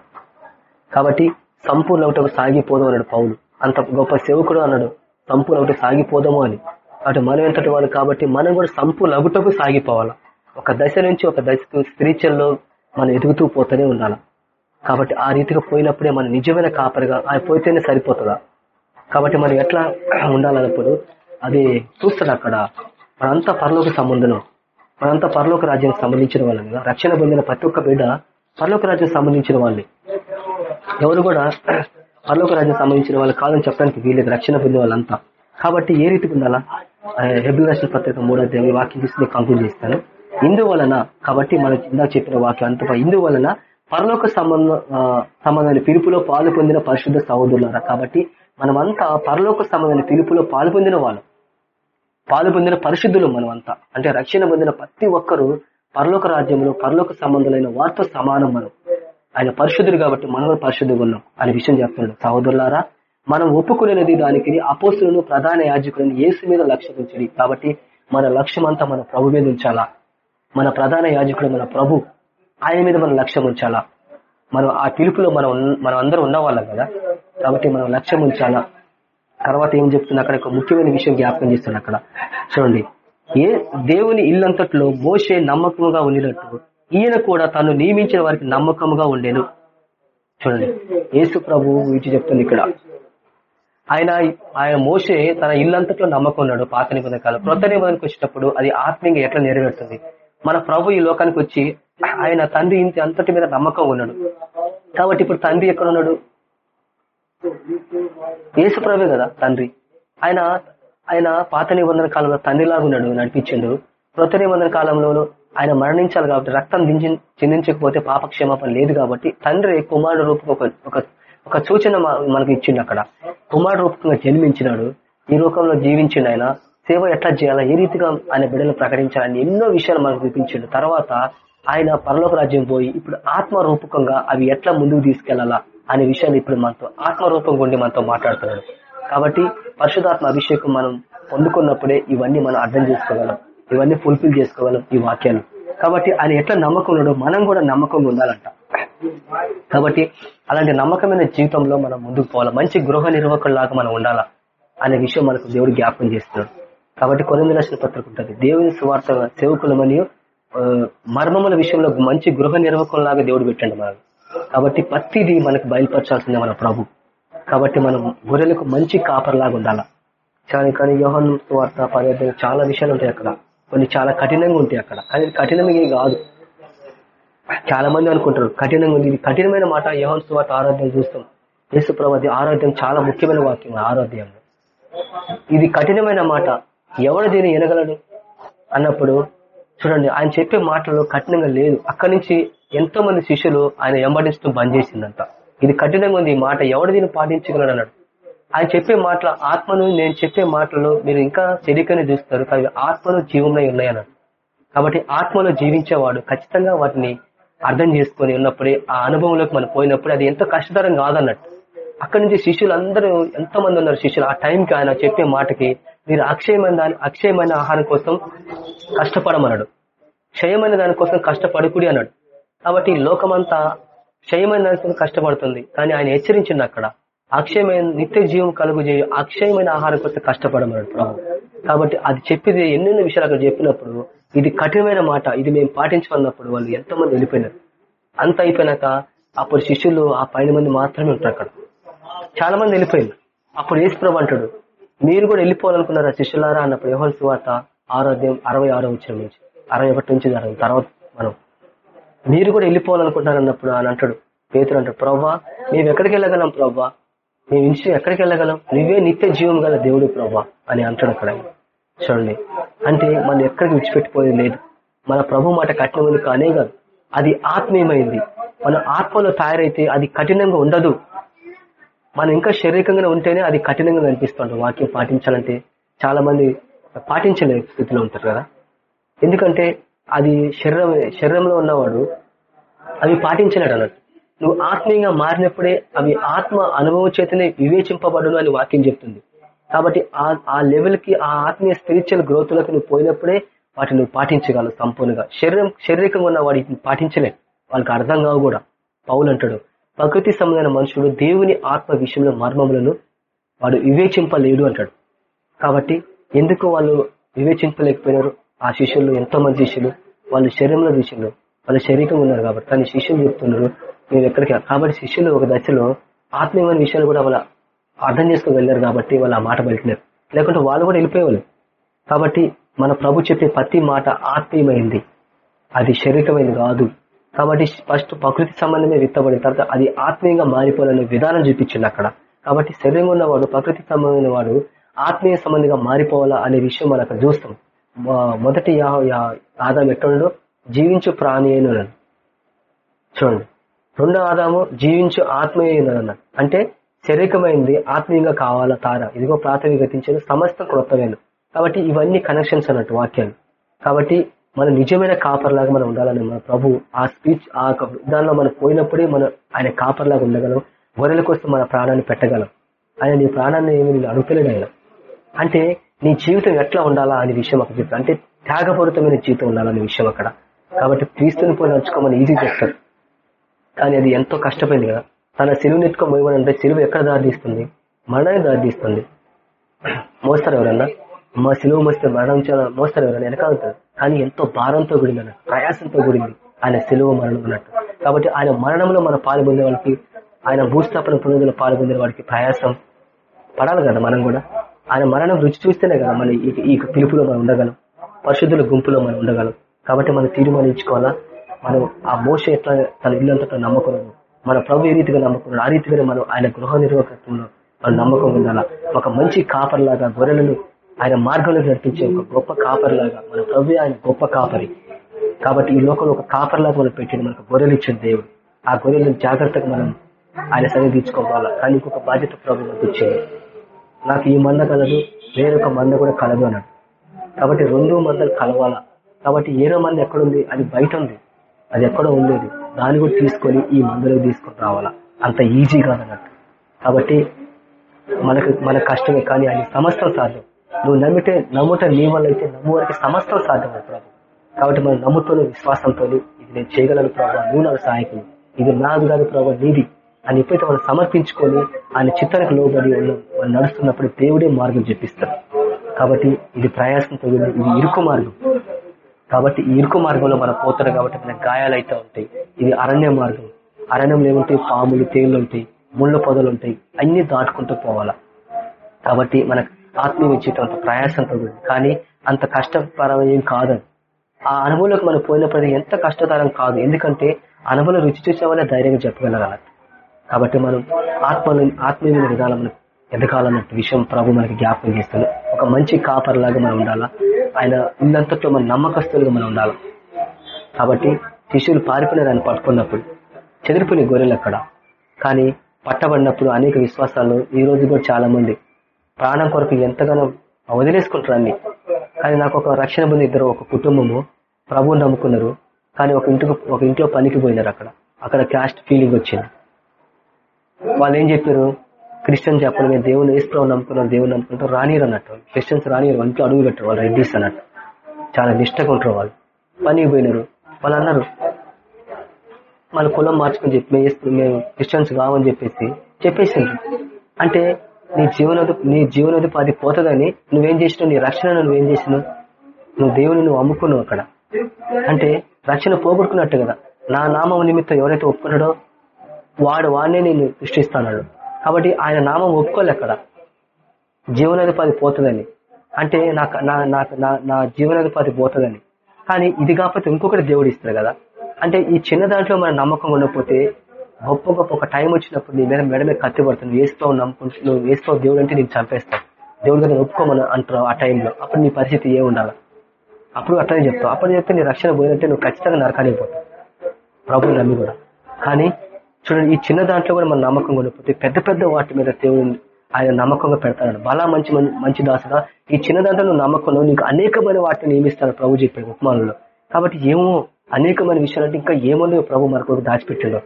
కాబట్టి సంపూర్ణ ఒకటి సాగిపోదాం అన్నాడు పౌలు. అంత గొప్ప సేవకుడు అన్నాడు. సంపూర్ణ ఒకటి సాగిపోదాము అని. అటు మనం ఎంతటి వాళ్ళు కాబట్టి మనం కూడా సంపూర్ణ ఒకటకు సాగిపోవాలా. ఒక దశ నుంచి ఒక దశకు స్త్రీచల్లో మనం ఎదుగుతూ పోతూనే ఉండాలి. కాబట్టి ఆ రీతిగా పోయినప్పుడే మన నిజమైన కాపరిగా ఆయన పోతేనే సరిపోతుందా? కాబట్టి మనం ఎట్లా ఉండాలన్నప్పుడు అది చూస్తాడు అక్కడ. మనంతా పరలోక సంబంధం మనంతా పరలోక రాజ్యానికి సంబంధించిన వాళ్ళం కదా. రక్షణ పొందిన ప్రతి ఒక్క బిడ్డ పరలోక రాజ్యం సంబంధించిన వాళ్ళే. ఎవరు కూడా పరలోక రాజ్యం సంబంధించిన వాళ్ళు కాదని చెప్పడానికి వీలేదు రక్షణ పొందిన వాళ్ళంతా. కాబట్టి ఏ రీతికి ఉండాలా? హెబ్రి రాసిన పత్రిక మూడో దేవి ఈ వాక్యం చూసి కంక్లూడ్ చేస్తాను. ఇందువలన కాబట్టి మనం ఇందాక చెప్పిన వాక్యం అంత ఇందువలన పరలోక సంబంధం సంబంధమైన పిలుపులో పాలు పొందిన పరిశుద్ధ సహోదరులారా. కాబట్టి మనమంతా పరలోక సంబంధమైన పిలుపులో పాలు పొందిన వాళ్ళం పాలు పొందిన పరిశుద్ధులు మనమంతా. అంటే రక్షణ పొందిన ప్రతి ఒక్కరూ పరలోక రాజ్యంలో పరలోక సంబంధులైన వారితో సమానం మనం. ఆయన పరిశుద్ధుడు కాబట్టి మనం కూడా ఉన్నాం అనే విషయం చెప్తున్నాడు సహోదరులారా. మనం ఒప్పుకునేది దానికి అపోసులను ప్రధాన యాజకులను యేసు మీద లక్ష్యం ఉంచడి కాబట్టి మన లక్ష్యం అంతా మన ప్రభు మీద ఉంచాలా? మన ప్రధాన యాజకుడు మన ప్రభు ఆయన మీద మన లక్ష్యం ఉంచాలా? మనం ఆ పిలుపులో మనం మనం అందరూ ఉన్నవాళ్ళం కదా? కాబట్టి మనం లక్ష్యం ఉంచాలా? తర్వాత ఏం చెప్తున్నా? అక్కడ ఒక ముఖ్యమైన విషయం జ్ఞాపకం చేస్తున్నా అక్కడ. చూడండి. ఏ దేవుని ఇల్లంతట్లో మోసే నమ్మకముగా ఉండినట్టు ఈయన కూడా తను నియమించిన వారికి నమ్మకముగా ఉండేను. చూడండి. యేసు ప్రభు వీటి చెప్తుంది ఇక్కడ. ఆయన ఆయన మోసే తన ఇల్లంతట్లో నమ్మకం ఉన్నాడు పాత నిబంధన కాలం క్రొత్త నిబంధనకు వచ్చేటప్పుడు అది ఆత్మీయంగా ఎట్లా నెరవేరుతుంది? మన ప్రభు ఈ లోకానికి వచ్చి ఆయన తండ్రి ఇంత అంతటి మీద నమ్మకం ఉన్నాడు. కాబట్టి ఇప్పుడు తండ్రి ఎక్కడ ఉన్నాడు యేసు కదా తండ్రి. ఆయన ఆయన పాత నిబంధన కాలంలో తండ్రిలాగా ఉన్నాడు నడిపించిండు కృత నిబంధన కాలంలోనూ ఆయన మరణించాలి కాబట్టి రక్తం దించి చెందించకపోతే పాపక్షేమపం లేదు కాబట్టి తండ్రి కుమారుడు రూపం ఒక ఒక ఒక సూచన మనకు ఇచ్చిండు అక్కడ. కుమారుడు రూపంగా జన్మించినాడు. ఈ రూపంలో జీవించిండు ఆయన. సేవ ఎట్లా చేయాలా? ఏ రీతిగా ఆయన బిడ్డలు ప్రకటించాలని ఎన్నో విషయాలు మనకు చూపించిండు. తర్వాత ఆయన పరలోక రాజ్యం పోయి ఇప్పుడు ఆత్మ రూపకంగా అవి ఎట్లా ముందుకు తీసుకెళ్ళాలా అనే విషయాన్ని ఇప్పుడు మనతో ఆత్మరూపంగా ఉండి మనతో మాట్లాడుతున్నాడు. కాబట్టి పరిశుధాత్మ అభిషేకం మనం పొందుకున్నప్పుడే ఇవన్నీ మనం అర్థం చేసుకోగలం ఇవన్నీ ఫుల్ఫిల్ చేసుకోగలం ఈ వాక్యాలు. కాబట్టి ఆయన ఎట్లా నమ్మకం ఉన్నాడో మనం కూడా నమ్మకంగా ఉండాలంట. కాబట్టి అలాంటి నమ్మకమైన జీవితంలో మనం ముందుకు పోవాలి మంచి గృహ నిర్వాహకుల్లాగా మనం ఉండాలా అనే విషయం మనకు దేవుడు జ్ఞాపకం చేస్తున్నాడు. కాబట్టి కొన్ని లక్షల పత్రిక ఉంటుంది దేవుని సువార్త సేవకులమని మర్మముల విషయంలో మంచి గృహ నిర్వాహకుల్లాగా దేవుడు పెట్టండి మనం కాబట్టి ప్రతిదీ మనకు బయలుపరచాల్సిందే మన ప్రభు. కాబట్టి మనం గొర్రెలకు మంచి కాపర్లాగా ఉండాలా. చాలా కానీ యోహన్ వార్త పర్యటన చాలా విషయాలు ఉంటాయి అక్కడ. కొన్ని చాలా కఠినంగా ఉంటాయి అక్కడ. కానీ కఠినంగా కాదు. చాలా మంది అనుకుంటారు కఠినంగా ఉంది. ఇది కఠినమైన మాట యోహన్ వార్త ఆరోగ్యం చూస్తాం. యేసు ప్రభు ఆరోగ్యం చాలా ముఖ్యమైన వాక్యం ఆరాధ్యంలో ఇది కఠినమైన మాట. ఎవడు దీన్ని వినగలడు? అన్నప్పుడు చూడండి ఆయన చెప్పే మాటలు కఠినంగా లేదు. అక్కడి నుంచి ఎంతో మంది శిష్యులు ఆయన వెంబడిస్తూ బంద్ చేసిందంట. ఇది కఠినంగా ఉంది. ఈ మాట ఎవడు దీన్ని పాటించగలడు అన్నాడు. ఆయన చెప్పే మాటల ఆత్మను నేను చెప్పే మాటలు మీరు ఇంకా చెరికని చూస్తారు కానీ ఆత్మలు జీవంలో ఉన్నాయన్నాడు కాబట్టి ఆత్మలో జీవించేవాడు ఖచ్చితంగా వాటిని అర్థం చేసుకొని ఉన్నప్పుడే ఆ అనుభవంలోకి మనం పోయినప్పుడు అది ఎంతో కష్టతరం కాదన్నట్టు అక్కడి నుంచి శిష్యులు అందరూ ఎంతో మంది ఉన్నారు శిష్యులు. ఆ టైంకి ఆయన చెప్పే మాటకి మీరు అక్షయమైన దాని అక్షయమైన ఆహారం కోసం కష్టపడమన్నాడు క్షయమైన దానికోసం కష్టపడుకుడి అన్నాడు. కాబట్టి లోకమంతా క్షయమైన దానికోసం కష్టపడుతుంది. కానీ ఆయన హెచ్చరించింది అక్కడ. అక్షయమైన నిత్య జీవం కలుగు చేయ అక్షయమైన ఆహారం కోసం కష్టపడమన్నాడు ప్రభు. కాబట్టి అది చెప్పేది ఎన్నెన్నో విషయాలు అక్కడ చెప్పినప్పుడు ఇది కఠినమైన మాట. ఇది మేము పాటించుకున్నప్పుడు వాళ్ళు ఎంతో మంది వెళ్ళిపోయినారు. అంత అయిపోయినాక అప్పుడు శిష్యులు ఆ పైన మంది మాత్రమే ఉంటారు అక్కడ. చాలా మంది వెళ్ళిపోయింది అప్పుడు యేసుప్రభు అంటాడు మీరు కూడా వెళ్ళిపోవాలనుకున్నారా? శిష్యులారా అన్నప్పుడు యోహన్ సువార్త ఆరోగ్యం అరవై ఆరో వచ్చిన నుంచి అరవై ఒకటి నుంచి జరగదు. తర్వాత మనం మీరు కూడా వెళ్ళిపోవాలనుకుంటున్నారు అన్నప్పుడు ఆయన అంటాడు పేతురు అంటాడు ప్రవ్వా మేము ఎక్కడికి వెళ్ళగలం ప్రవ్వా? మేము ఇన్సి ఎక్కడికి వెళ్ళగలం? నువ్వే నిత్య జీవం గల దేవుడు ప్రవ్వా? అని అంటాడు అక్కడ చూడండి అంటే మనం ఎక్కడికి విడిచిపెట్టిపోయేది లేదు. మన ప్రభు మాట కఠినమైంది కానే కాదు. అది ఆత్మీయమైంది. మన ఆత్మలో తయారైతే అది కఠినంగా ఉండదు. మనం ఇంకా శారీరకంగా ఉంటేనే అది కఠినంగా కనిపిస్తుంది వాక్యం పాటించాలంటే చాలా మంది పాటించలే స్థితిలో ఉంటారు కదా. ఎందుకంటే అది శరీరం శరీరంలో ఉన్నవాడు అవి పాటించలేడు అన్నట్టు. నువ్వు ఆత్మీయంగా మారినప్పుడే అవి ఆత్మ అనుభవం చేతనే వివేచింపబడును అని వాక్యం చెప్తుంది. కాబట్టి ఆ ఆ లెవెల్కి ఆ ఆత్మీయ స్పిరిచువల్ గ్రోత్లోకి నువ్వు పోయినప్పుడే వాటిని నువ్వు పాటించగలవు సంపూర్ణంగా. శరీరం శారీరకంగా ఉన్న వాడిని పాటించలేదు వాళ్ళకి అర్థం కావు కూడా. పౌలు అంటాడు ప్రకృతి సంబంధమైన మనుషుడు దేవుని ఆత్మ విషయంలో మర్మములను వాడు వివేచింపలేడు అంటాడు. కాబట్టి ఎందుకు వాళ్ళు వివేచింపలేకపోయినారు? ఆ శిష్యులు ఎంతో మంది శిష్యులు వాళ్ళు శరీరంలో శిష్యులు వాళ్ళ శరీరం ఉన్నారు కాబట్టి. కానీ శిష్యులు చెప్తున్నారు మీరు ఎక్కడికి కాబట్టి శిష్యులు ఒక దశలో ఆత్మీయమైన విషయాలు కూడా వాళ్ళ అర్థం చేసుకుని వెళ్ళారు కాబట్టి వాళ్ళు ఆ మాట పలికినారు. లేకుంటే వాళ్ళు కూడా వెళ్ళిపోయేవాళ్ళు. కాబట్టి మన ప్రభు చెప్పే ప్రతి మాట ఆత్మీయమైంది. అది శరీరమైంది కాదు. కాబట్టి ఫస్ట్ ప్రకృతి సంబంధమే విత్తబడిన తర్వాత అది ఆత్మీయంగా మారిపోవాలనే విధానం చూపించింది అక్కడ. కాబట్టి శరీరంగా ఉన్నవాడు ప్రకృతి సంబంధమైన వాడు ఆత్మీయ సంబంధంగా మారిపోవాలా అనే విషయం మనం అక్కడ చూస్తాం. మొదటి ఆదాం ఎక్కడో జీవించు ప్రాణి అయిన చూడండి. రెండో ఆదాము జీవించు ఆత్మీయ అన్నాడు. అంటే శరీరమైంది ఆత్మీయంగా కావాలా తార? ఇదిగో ప్రాథమిక గతించారు సమస్తం క్రొత్తవేను కాబట్టి ఇవన్నీ కనెక్షన్స్ అన్నట్టు వాక్యాలు. కాబట్టి మన నిజమైన కాపర్లాగా మనం ఉండాలని మన ప్రభు ఆ స్పీచ్ ఆ యొక్క దానిలో మనం పోయినప్పుడే మనం ఆయన కాపర్లాగా ఉండగలం. గొర్రెల కోసం మన ప్రాణాన్ని పెట్టగలం. ఆయన నీ ప్రాణాన్ని ఏమి నేను అడుగుతలేడు ఆయన. అంటే నీ జీవితం ఎట్లా ఉండాలా అనే విషయం అక్కడ చెప్తాను అంటే త్యాగపూరితమైన జీవితం ఉండాలనే విషయం అక్కడ. కాబట్టి క్రీస్తుని పోయి నడుచుకోమని ఈజీ చెప్తారు. కానీ అది ఎంతో కష్టపోయింది కదా. తన సెలువుని నెత్తుకొని పోయమని అంటే సెలువు ఎక్కడ దారితీస్తుంది? మరణాన్ని దారితీస్తుంది. మోస్తారు ఎవరన్నా? మా సిలువ మోస్తే మరణం చాలా మోస్తారు ఎవరైనా వెనకాలంటారు కానీ ఎంతో భారంతో కూడింది ప్రయాసంతో కూడింది ఆయన సిలువ మరణం అన్నట్టు. కాబట్టి ఆయన మరణంలో మనం పాల్గొనే పొందే వాళ్ళకి ఆయన భూస్థాపన పునరుల పాలు వాడికి ప్రయాసం పడాలి కదా మనం కూడా. ఆయన మరణం రుచి చూస్తేనే కదా మన ఈ పిలుపులో మనం ఉండగలం పరిశుద్ధుల గుంపులో మనం ఉండగలం. కాబట్టి మనం తీర్మానించుకోవాలా? మనం ఆ మోస ఎట్లా తన ఇల్లంతటా నమ్మకం మన ప్రభు ఏ రీతిగా నమ్మకం ఆ రీతిగానే మనం ఆయన గృహ నిర్వాహకత్వంలో మనం నమ్మకం ఉండాలా? ఒక మంచి కాపర్లాగా గొర్రెలను ఆయన మార్గంలో నడిపించే ఒక గొప్ప కాపరిలాగా మన ప్రభు ఆయన గొప్ప కాపరి. కాబట్టి ఈ లోకంలో ఒక కాపర్లాగా మనం పెట్టింది మనకు గొర్రెలు ఇచ్చిన దేవుడు. ఆ గొర్రెలను జాగ్రత్తగా మనం ఆయన సరి తీర్చుకోవాలా కానీ ఇంకొక బాధ్యత ప్రభు మనకు నాకు ఈ మంద కలదు వేరొక మంద కూడా కలదు అన్నాడు. కాబట్టి రెండు మందలు కలవాలా? కాబట్టి ఏరో మంది ఎక్కడుంది? అది బయట ఉంది. అది ఎక్కడో ఉండేది. దాన్ని కూడా తీసుకొని ఈ మందులకు తీసుకొని రావాలా? అంత ఈజీ కాదన్నట్టు. కాబట్టి మనకు మన కష్టమే కానీ అది సమస్తం సాధ్యం. నువ్వు నమ్మితే నమ్ముట నీ వల్ల అయితే నమ్ము వరకు సమస్తం సాధ్యం ప్రభు. కాబట్టి మనం నమ్ముతూనే విశ్వాసంతో ఇది నేను చేయగలను ప్రభావ నువ్వు నాకు సహాయకులు ఇది నాది కాదు ప్రభావ నీది. అని ఎప్పుడైతే మనం సమర్పించుకొని ఆయన చిత్తానికి లోబడి ఉన్నాం మనం నడుస్తున్నప్పుడు దేవుడే మార్గం చెప్పిస్తాడు కాబట్టి ఇది ప్రయాసంతో ఇది ఇరుకు మార్గం. కాబట్టి ఈ ఇరుకు మార్గంలో మనం పోతారు కాబట్టి మన గాయాలు అయితే ఉంటాయి. ఇది అరణ్య మార్గం. అరణ్యంలో ఏముంటాయి? పాములు తేళ్ళు ఉంటాయి. ముళ్ళ పొదలు ఉంటాయి. అన్ని దాటుకుంటూ పోవాలా. కాబట్టి మనకు ఆత్మీయ జీవితం అంత ప్రయాసంతో కానీ అంత కష్టపరమేం కాదు. ఆ అనుభవంలోకి మనం పోయినప్పుడు ఎంత కష్టతరం కాదు. ఎందుకంటే అనుభవం రుచి చూసే వల్ల ధైర్యంగా చెప్పగలగాలి. కాబట్టి మనం ఆత్మ ఆత్మీయమైన విధానం ఎదగాలన్నట్టు విషయం ప్రభు మనకి జ్ఞాపకం చేస్తుంది ఒక మంచి కాపర్లాగా మనం ఉండాలా? ఆయన ఇల్లంతట్లో మన నమ్మకస్తులుగా మనం ఉండాలి? కాబట్టి శిష్యులు పారిపోయినారని పట్టుకున్నప్పుడు చెదిరిపోయిన గొర్రెలు అక్కడ. కానీ పట్టబడినప్పుడు అనేక విశ్వాసాలు ఈ రోజు కూడా చాలా మంది ప్రాణం కొరకు ఎంతగానో వదిలేసుకుంటారు అన్ని. కానీ నాకు ఒక రక్షణ పొంది ఇద్దరు ఒక కుటుంబము ప్రభువు నమ్ముకున్నారు. కానీ ఒక ఇంటికి ఒక ఇంట్లో పనికి పోయినారు అక్కడ. అక్కడ క్యాస్ట్ ఫీలింగ్ వచ్చింది. వాళ్ళు ఏం చెప్పారు? క్రిస్టియన్ చెప్పడం మేము దేవుని వేసుకోవడం నమ్ముకున్నాం దేవుని నమ్ముకుంటాం రానియరు అన్నట్టు. క్రిస్టియన్స్ రానియరు ఇంట్లో అడుగు పెట్టరు వాళ్ళు రెడ్డిస్ అన్నట్టు. చాలా నిష్టగా ఉంటారు వాళ్ళు. పనికి పోయినారు. వాళ్ళు అన్నారు వాళ్ళ కులం మార్చుకొని చెప్పి మేము మేము క్రిస్టియన్స్ కావని చెప్పేసి చెప్పేసిండ్రు. అంటే నీ జీవనోది నీ జీవనోపాధి పోతుందని నువ్వేం చేసినావు? నీ రక్షణ నువ్వేం చేసినావు? నువ్వు దేవుని నువ్వు అమ్ముకున్నావు అక్కడ. అంటే రక్షణ పోగొట్టుకున్నట్టు కదా. నా నామం నిమిత్తం ఎవరైతే ఒప్పుకున్నాడో వాడు వాడినే నేను సృష్టిస్తాడు కాబట్టి ఆయన నామం ఒప్పుకోలే అక్కడ. జీవనోపాధి పోతుందని. అంటే నాకు నా నాకు నా జీవనోపాధి పోతుందని. కానీ ఇది కాకపోతే ఇంకొకటి దేవుడు ఇస్తారు కదా. అంటే ఈ చిన్న దాంట్లో మన నమ్మకం ఉండకపోతే గొప్ప గొప్ప ఒక టైం వచ్చినప్పుడు నీ మీద మెడమే కత్తి పడుతుంది. వేస్తావు నమ్ముకుంటు నువ్వు వేస్తావు దేవుడు అంటే నేను చంపేస్తావు దేవుడి దగ్గర ఒప్పుకోమని అంటారు ఆ టైంలో. అప్పుడు నీ పరిస్థితి ఏ ఉండాలి అప్పుడు అట్లనే చెప్తావు. అప్పుడు చెప్తే నీ రక్షణ పోయినట్టే నువ్వు ఖచ్చితంగా నరకానికి పోతావు. ప్రభు నమ్మి కూడా. కానీ చూడండి ఈ చిన్న దాంట్లో కూడా మన నమ్మకం కొనిపోతే పెద్ద పెద్ద వాటి మీద దేవుడు ఆయన నమ్మకంగా పెడతాడు. బలా మంచి మంచి దాసుగా ఈ చిన్న దాంట్లో నువ్వు నమ్మకంలో నీకు అనేకమైన వాటిని నియమిస్తాడు ప్రభు చెప్పాడు ఉపమానంలో. కాబట్టి ఏమో అనేకమైన విషయాలు ఇంకా ఏమో ప్రభు మనకు దాచిపెట్టిండో.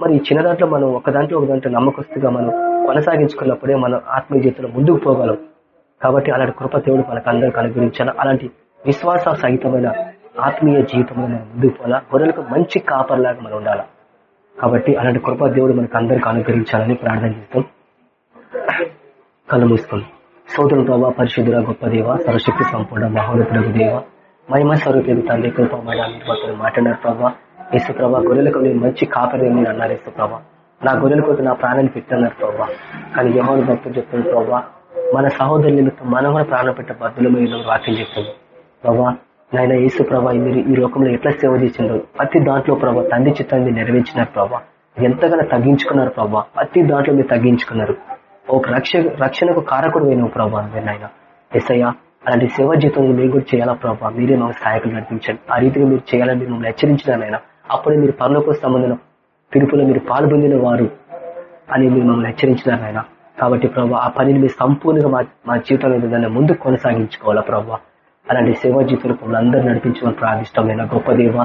మరి ఈ చిన్న దాంట్లో మనం ఒక దాంట్లో ఒక దాంట్లో నమ్మకస్తుగా మనం కొనసాగించుకున్నప్పుడే మనం ఆత్మీయ జీవితంలో ముందుకు పోగలం. కాబట్టి అలాంటి కృప దేవుడు మనకు అందరికీ అనుగ్రహించాలి? అలాంటి విశ్వాస సహితమైన ఆత్మీయ జీవితంలో మనం ముందుకు పోలా గొర్రెలకు మంచి కాపర్లాగా మనం ఉండాలా? కాబట్టి అలాంటి కృప దేవుడు మనకు అందరికీ అనుగ్రహించాలని ప్రార్థన చేస్తాం. కళ్ళు మూసుకోండి సోదరుడు ప్రభావ పరిశుద్ధుల గొప్ప దేవ సరశక్తి సంపూర్ణ మహోన్నతుడు దేవ మహిమ స్వరూపేది తండ్రి కృపమని మాట్లాడారు ప్రభావ యేసు ప్రభా గొర్రెలకు నేను మంచి కాపరి నేను అన్నారు యేసు ప్రభా నా గొర్రెల కొరకు నా ప్రాణాన్ని పెట్టన్నారు ప్రభా. కానీ యహోని భక్తులు చెప్తుంది ప్రభా మన సహోదరు నిమిత్తం మనం కూడా ప్రాణం పెట్టే బద్దులమైన వాక్యం చెప్తుంది. ప్రభా నాయన యేసు ప్రభా మీరు ఈ లోకంలో ఎట్లా సేవ చేసిండ్రు? ప్రతి దాంట్లో ప్రభా తండ్రి చిత్తాన్ని నెరవేర్చినారు ప్రభా. ఎంతగానో తగ్గించుకున్నారు ప్రభా. ప్రతి దాంట్లో మీరు తగ్గించుకున్నారు. ఒక రక్ష రక్షణకు కారకుడు అయిన ప్రభా నాయన. ఎస్ఐ అలాంటి సేవ జీవితంలో మీరు కూడా చేయాలా ప్రభావ మీరే మాకు సహాయకులు నడిపించండి. ఆ రీతిగా మీరు చేయాలని మిమ్మల్ని హెచ్చరించినారు నాయన. అప్పుడే మీరు పనులకు సంబంధం పిలుపులో మీరు పాల్పొందిన వారు అని మీరు మమ్మల్ని హెచ్చరించినారైనా కాబట్టి ప్రభావ ఆ పనిని మీరు సంపూర్ణంగా మా మా జీవితంలో దాన్ని ముందు కొనసాగించుకోవాలా ప్రభావ అలాంటి సేవా జీవితంలో మమ్మల్ని అందరూ నడిపించమని ప్రార్థిష్టమైన గొప్ప దేవ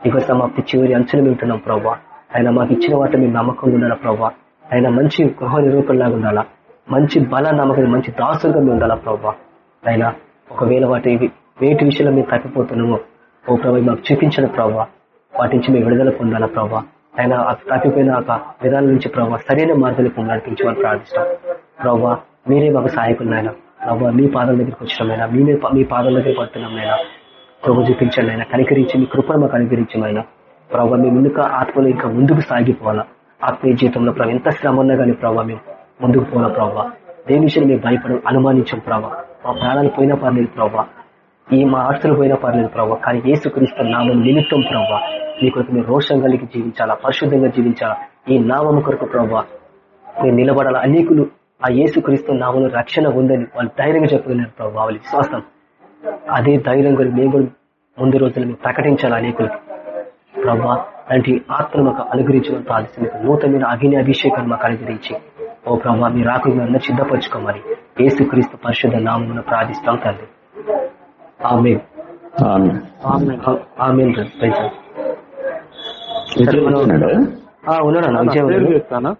యుగ సమాప్తి చివరి అంచులు వింటున్నాం ప్రభావ ఆయన మాకు ఇచ్చిన వాటి మీరు నమ్మకంగా ఉండాలా ప్రభావ ఆయన మంచి గృహ నిరూపణలాగా ఉండాలా? మంచి బల నమ్మకం మంచి దాసులుగా మేము ఉండాలా ప్రభావ ఆయన ఒకవేళ వాటి వేటి విషయంలో మేము తప్పిపోతున్నామో ఓ ప్రభావ మాకు చూపించిన ప్రభావ వాటి నుంచి మేము విడుదల పొందాలా ప్రభావ ఆయన తప్పిపోయిన ఒక విధానం నుంచి ప్రభావ సరైన మార్గాలు నడిపించమని ప్రార్థిస్తాం. ప్రభావ మీరే మాకు సహాయకులు నాయన. ప్రభావ మీ పాదాల దగ్గరికి వచ్చినామైనా మీ మీ పాదాల దగ్గర పడుతున్నామైనా ప్రభు చూపించండి అయినా కనికరించి మీ కృపను మాకు అనుకరించమైనా ప్రభావ మేము ఇంకా ఆత్మలో ఇంకా ముందుకు సాగిపోవాలా. ఆత్మీయ జీవితంలో ప్రభావ ఎంత శ్రమ ఉన్నా కానీ ప్రభావ మేము ముందుకు పోవాలా ప్రభావ దేని విషయం మేము భయపడ అనుమానించాం ప్రభావ మా ప్రాణాలు పోయినా పర్లేదు ప్రభావ ఈ మా ఆస్తులు పోయినా పర్లేదు ప్రభావ కానీ ఏసుక్రీస్తు నామం నిమిత్తం ప్రభావ మీ కొరకు మీరు రోషం కలిగి జీవించాలా పరిశుద్ధంగా జీవించాలా? ఈ నామం కొరకు ప్రభావ మీరు నిలబడాలా? అనేకులు ఆ ఏసుక్రీస్తు నామను రక్షణ ఉందని వాళ్ళు ధైర్యంగా చెప్పగలిగారు ప్రభావ వాళ్ళ విశ్వాసం. అదే ధైర్యం గురించి మేము కూడా ముందు రోజులు మేము ప్రకటించాలి అనేకులకి? ప్రభా అలాంటి ఆత్మను మాకు అనుగ్రహించడం ప్రార్థిస్తుంది నూతనమైన అగ్ని అభిషేకాన్ని మాకు అనుగ్రహించి. ఓ ప్రభా మీరు రాకుండా సిద్ధపరచుకోమని ఏసుక్రీస్తు పరిశుద్ధ నామమును ప్రార్థిస్తాం తండ్రి. ఆమె ఆమె. ఆమె విజయ్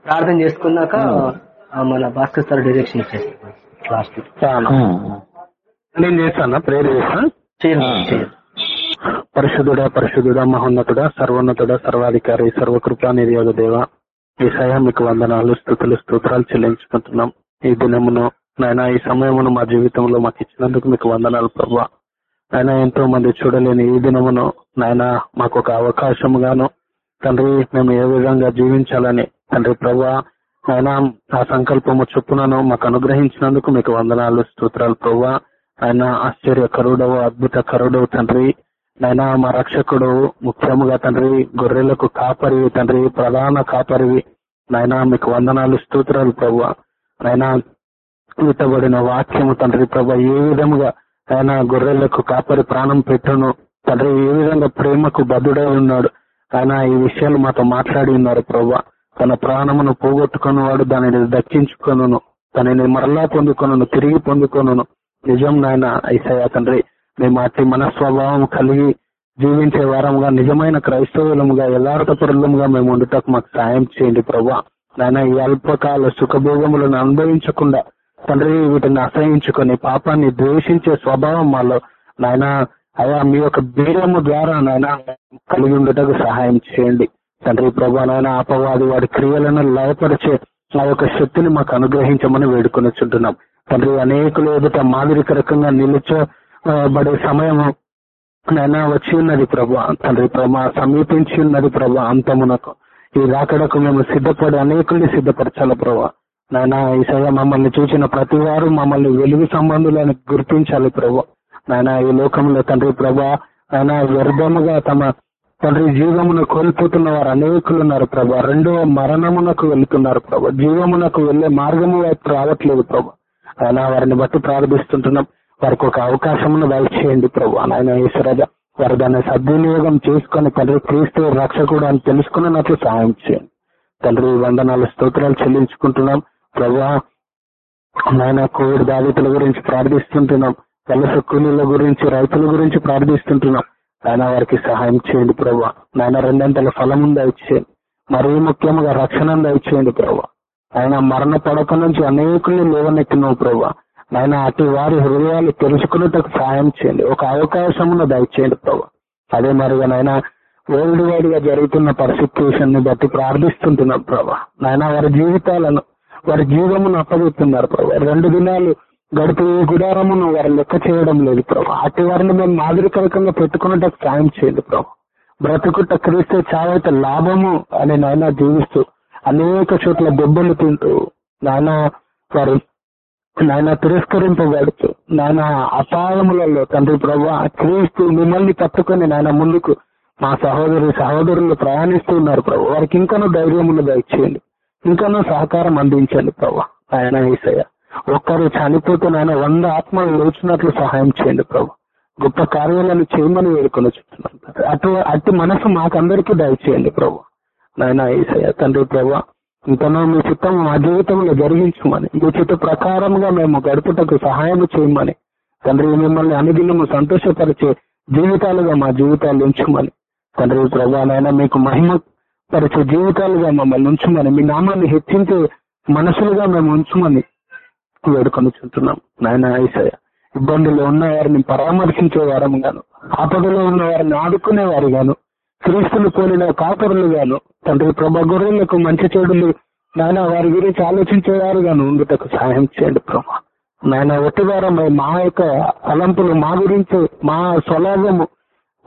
ప్రార్థన చేసుకున్నాక ఆ, మన భాస్కర్ సార్ డైరెక్షన్ ఇచ్చేస్తాం లాస్ట్. నేను చేస్తాను ప్రేర్ చేస్తాను పరిశుద్ధుడ పరిశుద్ధుడ మహోన్నతుడ సర్వోన్నతుడ సర్వాధికారి సర్వకృపా నిర్యోగ దేవ ఈ సయ మీకు వందనాలు స్థుతులు స్తోత్రాలు చెల్లించుకుంటున్నాం. ఈ దినమును నాయన ఈ సమయమును మా జీవితంలో మాకు ఇచ్చినందుకు మీకు వందనాలు ప్రభా. ఆయన ఎంతో మంది చూడలేని ఈ దినమును నాయన మాకు ఒక అవకాశముగాను. తండ్రి మేము ఏ విధంగా జీవించాలని? తండ్రి ప్రభా ఆయన ఆ సంకల్పము చొప్పునను మాకు అనుగ్రహించినందుకు మీకు వందనాలు స్తోత్రాలు ప్రభా. ఆయన ఆశ్చర్య కరుడవు అద్భుత కరుడవు తండ్రి. నాయన మా రక్షకుడు ముఖ్యముగా తండ్రి గొర్రెలకు కాపరివి తండ్రి ప్రధాన కాపరివి నాయన మీకు వందనాలు స్తోత్రాలు ప్రభు. నాయన విత్తబడిన వాక్యము తండ్రి ప్రభ ఏ విధముగా ఆయన గొర్రెలకు కాపరి ప్రాణం పెట్టను. తండ్రి ఏ విధంగా ప్రేమకు బదుడై ఉన్నాడు? ఆయన ఈ విషయాలు మాతో మాట్లాడి ఉన్నారు ప్రభా. తన ప్రాణమును పోగొట్టుకుని వాడు దానిని దక్కించుకొనును. తనని మరలా పొందుకొను తిరిగి పొందుకొను నిజం నాయన ఐసయ తండ్రి మేము అతి మనస్వభావం కలిగి జీవించే వారంగా నిజమైన క్రైస్తవులముగా యథార్థపరులముగా మేము ఉండుటకు మాకు సాయం చేయండి ప్రభా. నాయన ఈ అల్పకాల సుఖభోగములను అనుభవించకుండా తండ్రి వీటిని అసహించుకొని పాపాన్ని ద్వేషించే స్వభావం మాలో నాయన అయా మీ యొక్క బీరము ద్వారా నాయన కలిగి ఉండటకు సహాయం చేయండి. తండ్రి ప్రభా నాయన అపవాది వాడి క్రియలను లయపరిచే ఆ యొక్క శక్తిని మాకు అనుగ్రహించమని వేడుకొని చుంటున్నాం తండ్రి అనేకులు ఎదుట మాదిరికరకంగా నిలుచబడే సమయము నాయన వచ్చి ఉన్నది ప్రభా. తండ్రి ప్రభా సమీపించి ఉన్నది ప్రభా అంతమునకు. ఈ రాకడకు మేము సిద్ధపడి అనేకుల్ని సిద్ధపరచాల ప్రభా. నాయన ఈసయ మమ్మల్ని చూసిన ప్రతి వారు మమ్మల్ని వెలుగు సంబంధులను గుర్తించాలి ప్రభా. నాయన ఈ లోకంలో తండ్రి ప్రభా నాయన వ్యర్థముగా తమ తండ్రి జీవమును కోల్పోతున్న వారు అనేకులు ఉన్నారు ప్రభా. రెండవ మరణమునకు వెళ్తున్నారు ప్రభా. జీవమునకు వెళ్ళే మార్గము వైపు రావట్లేదు ప్రభా. ఆయన వారిని బట్టి ప్రార్థిస్తుంటున్నాం. వారికి ఒక అవకాశమును దయచేయండి ప్రభు. నాయన ఈశ్వరజ వారు దాన్ని సద్వినియోగం చేసుకొని తండ్రి క్రీస్తు రక్షకుడు అని తెలుసుకున్నట్లు సహాయం చేయండి. తండ్రి వందనాలు స్తోత్రాలు చెల్లించుకుంటున్నాం. ప్రభా నాయన కోవిడ్ బాధితుల గురించి ప్రార్థిస్తుంటున్నాం. వలస కూలీల గురించి రైతుల గురించి ప్రార్థిస్తుంటున్నాం. ఆయన వారికి సహాయం చేయండి ప్రభా. నాయన రెండంతల ఫలం దయచేయండి మరీ ముఖ్యంగా రక్షణ దయచేయండి ప్రభా? ఆయన మరణ పడక నుంచి అనేకుల్ని లేవనెత్తినావు ప్రభా. నాయన అటు వారి హృదయాలు తెలుసుకున్నట్టుకు సహాయం చేయండి. ఒక అవకాశమును దయచేయండి ప్రభా. అదే మరిగా నాయన వరల్డ్ వైడ్గా జరుగుతున్న పర్సిక్యూషన్ని బట్టి ప్రార్థిస్తుంటున్నాం ప్రభా. నాయన వారి జీవితాలను వారి జీవమును అప్పగిస్తున్నారు ప్రభా. రెండు దినాలు గడిపే ఈ గుడారమును వారు లెక్క చేయడం లేదు ప్రభా. అటు వారిని మేము మాదిరికరకంగా పెట్టుకున్నట్టు సాయం చేయండి ప్రభా. బ్రతుకుట క్రీస్తే చావైతే లాభము అని నాయన జీవిస్తూ అనేక చోట్ల దెబ్బలు తింటూ నాయన వారు నాయన తిరస్కరింపబడుతూ నాయన అపాయములలో తండ్రి ప్రభా క్రీస్తు మిమ్మల్ని పట్టుకొని నాయన ముందుకు మా సహోదరి సహోదరులు ప్రయాణిస్తూ ఉన్నారు ప్రభు. వారికి ఇంకనూ ధైర్యములు దయచేయండి. ఇంకనూ సహకారం అందించండి ప్రభా. ఆయన ఈసయ్య ఒక్కరు చనిపోతే నాయన వంద ఆత్మలు లోచినట్లు సహాయం చేయండి ప్రభు. గొప్ప కార్యాలను చేయమని వేడుకొని చెప్తున్నాను. అటు అటు మనసు మాకందరికీ దయచేయండి ప్రభు. నాయన ఈసయ్య తండ్రి ప్రభు ఇంతనో మీ చిత్తం మా జీవితంలో జరిగించమని మీ చిత్త ప్రకారంగా మేము గడుపుటకు సహాయం చేయమని తండ్రి మిమ్మల్ని అనుదినము సంతోషపరిచే జీవితాలుగా మా జీవితాలు ఉంచమని తండ్రి ప్రభా నాయన మీకు మహిమ తరచు జీవితాలుగా మమ్మల్ని ఉంచమని మీ నామాన్ని హెచ్చించే మనసులుగా మేము ఉంచమని వేడుకొని చుంటున్నాం నాయన ఐసయ ఇబ్బందులు ఉన్న వారిని పరామర్శించే వారం గాను ఆపదలో ఉన్న వారిని ఆదుకునే వారు గాను క్రీస్తులు పోలిన కాపరులు గాను తండ్రి ప్రభా గొర్రెలకు మంచి చెడులు నాయన వారి గురించి ఆలోచించేవారు గాను ఉండుటకు సహాయం చేయండి ప్రభా. నాయన ద్వారా మా యొక్క తలంపులు మా గురించి మా స్వలాభము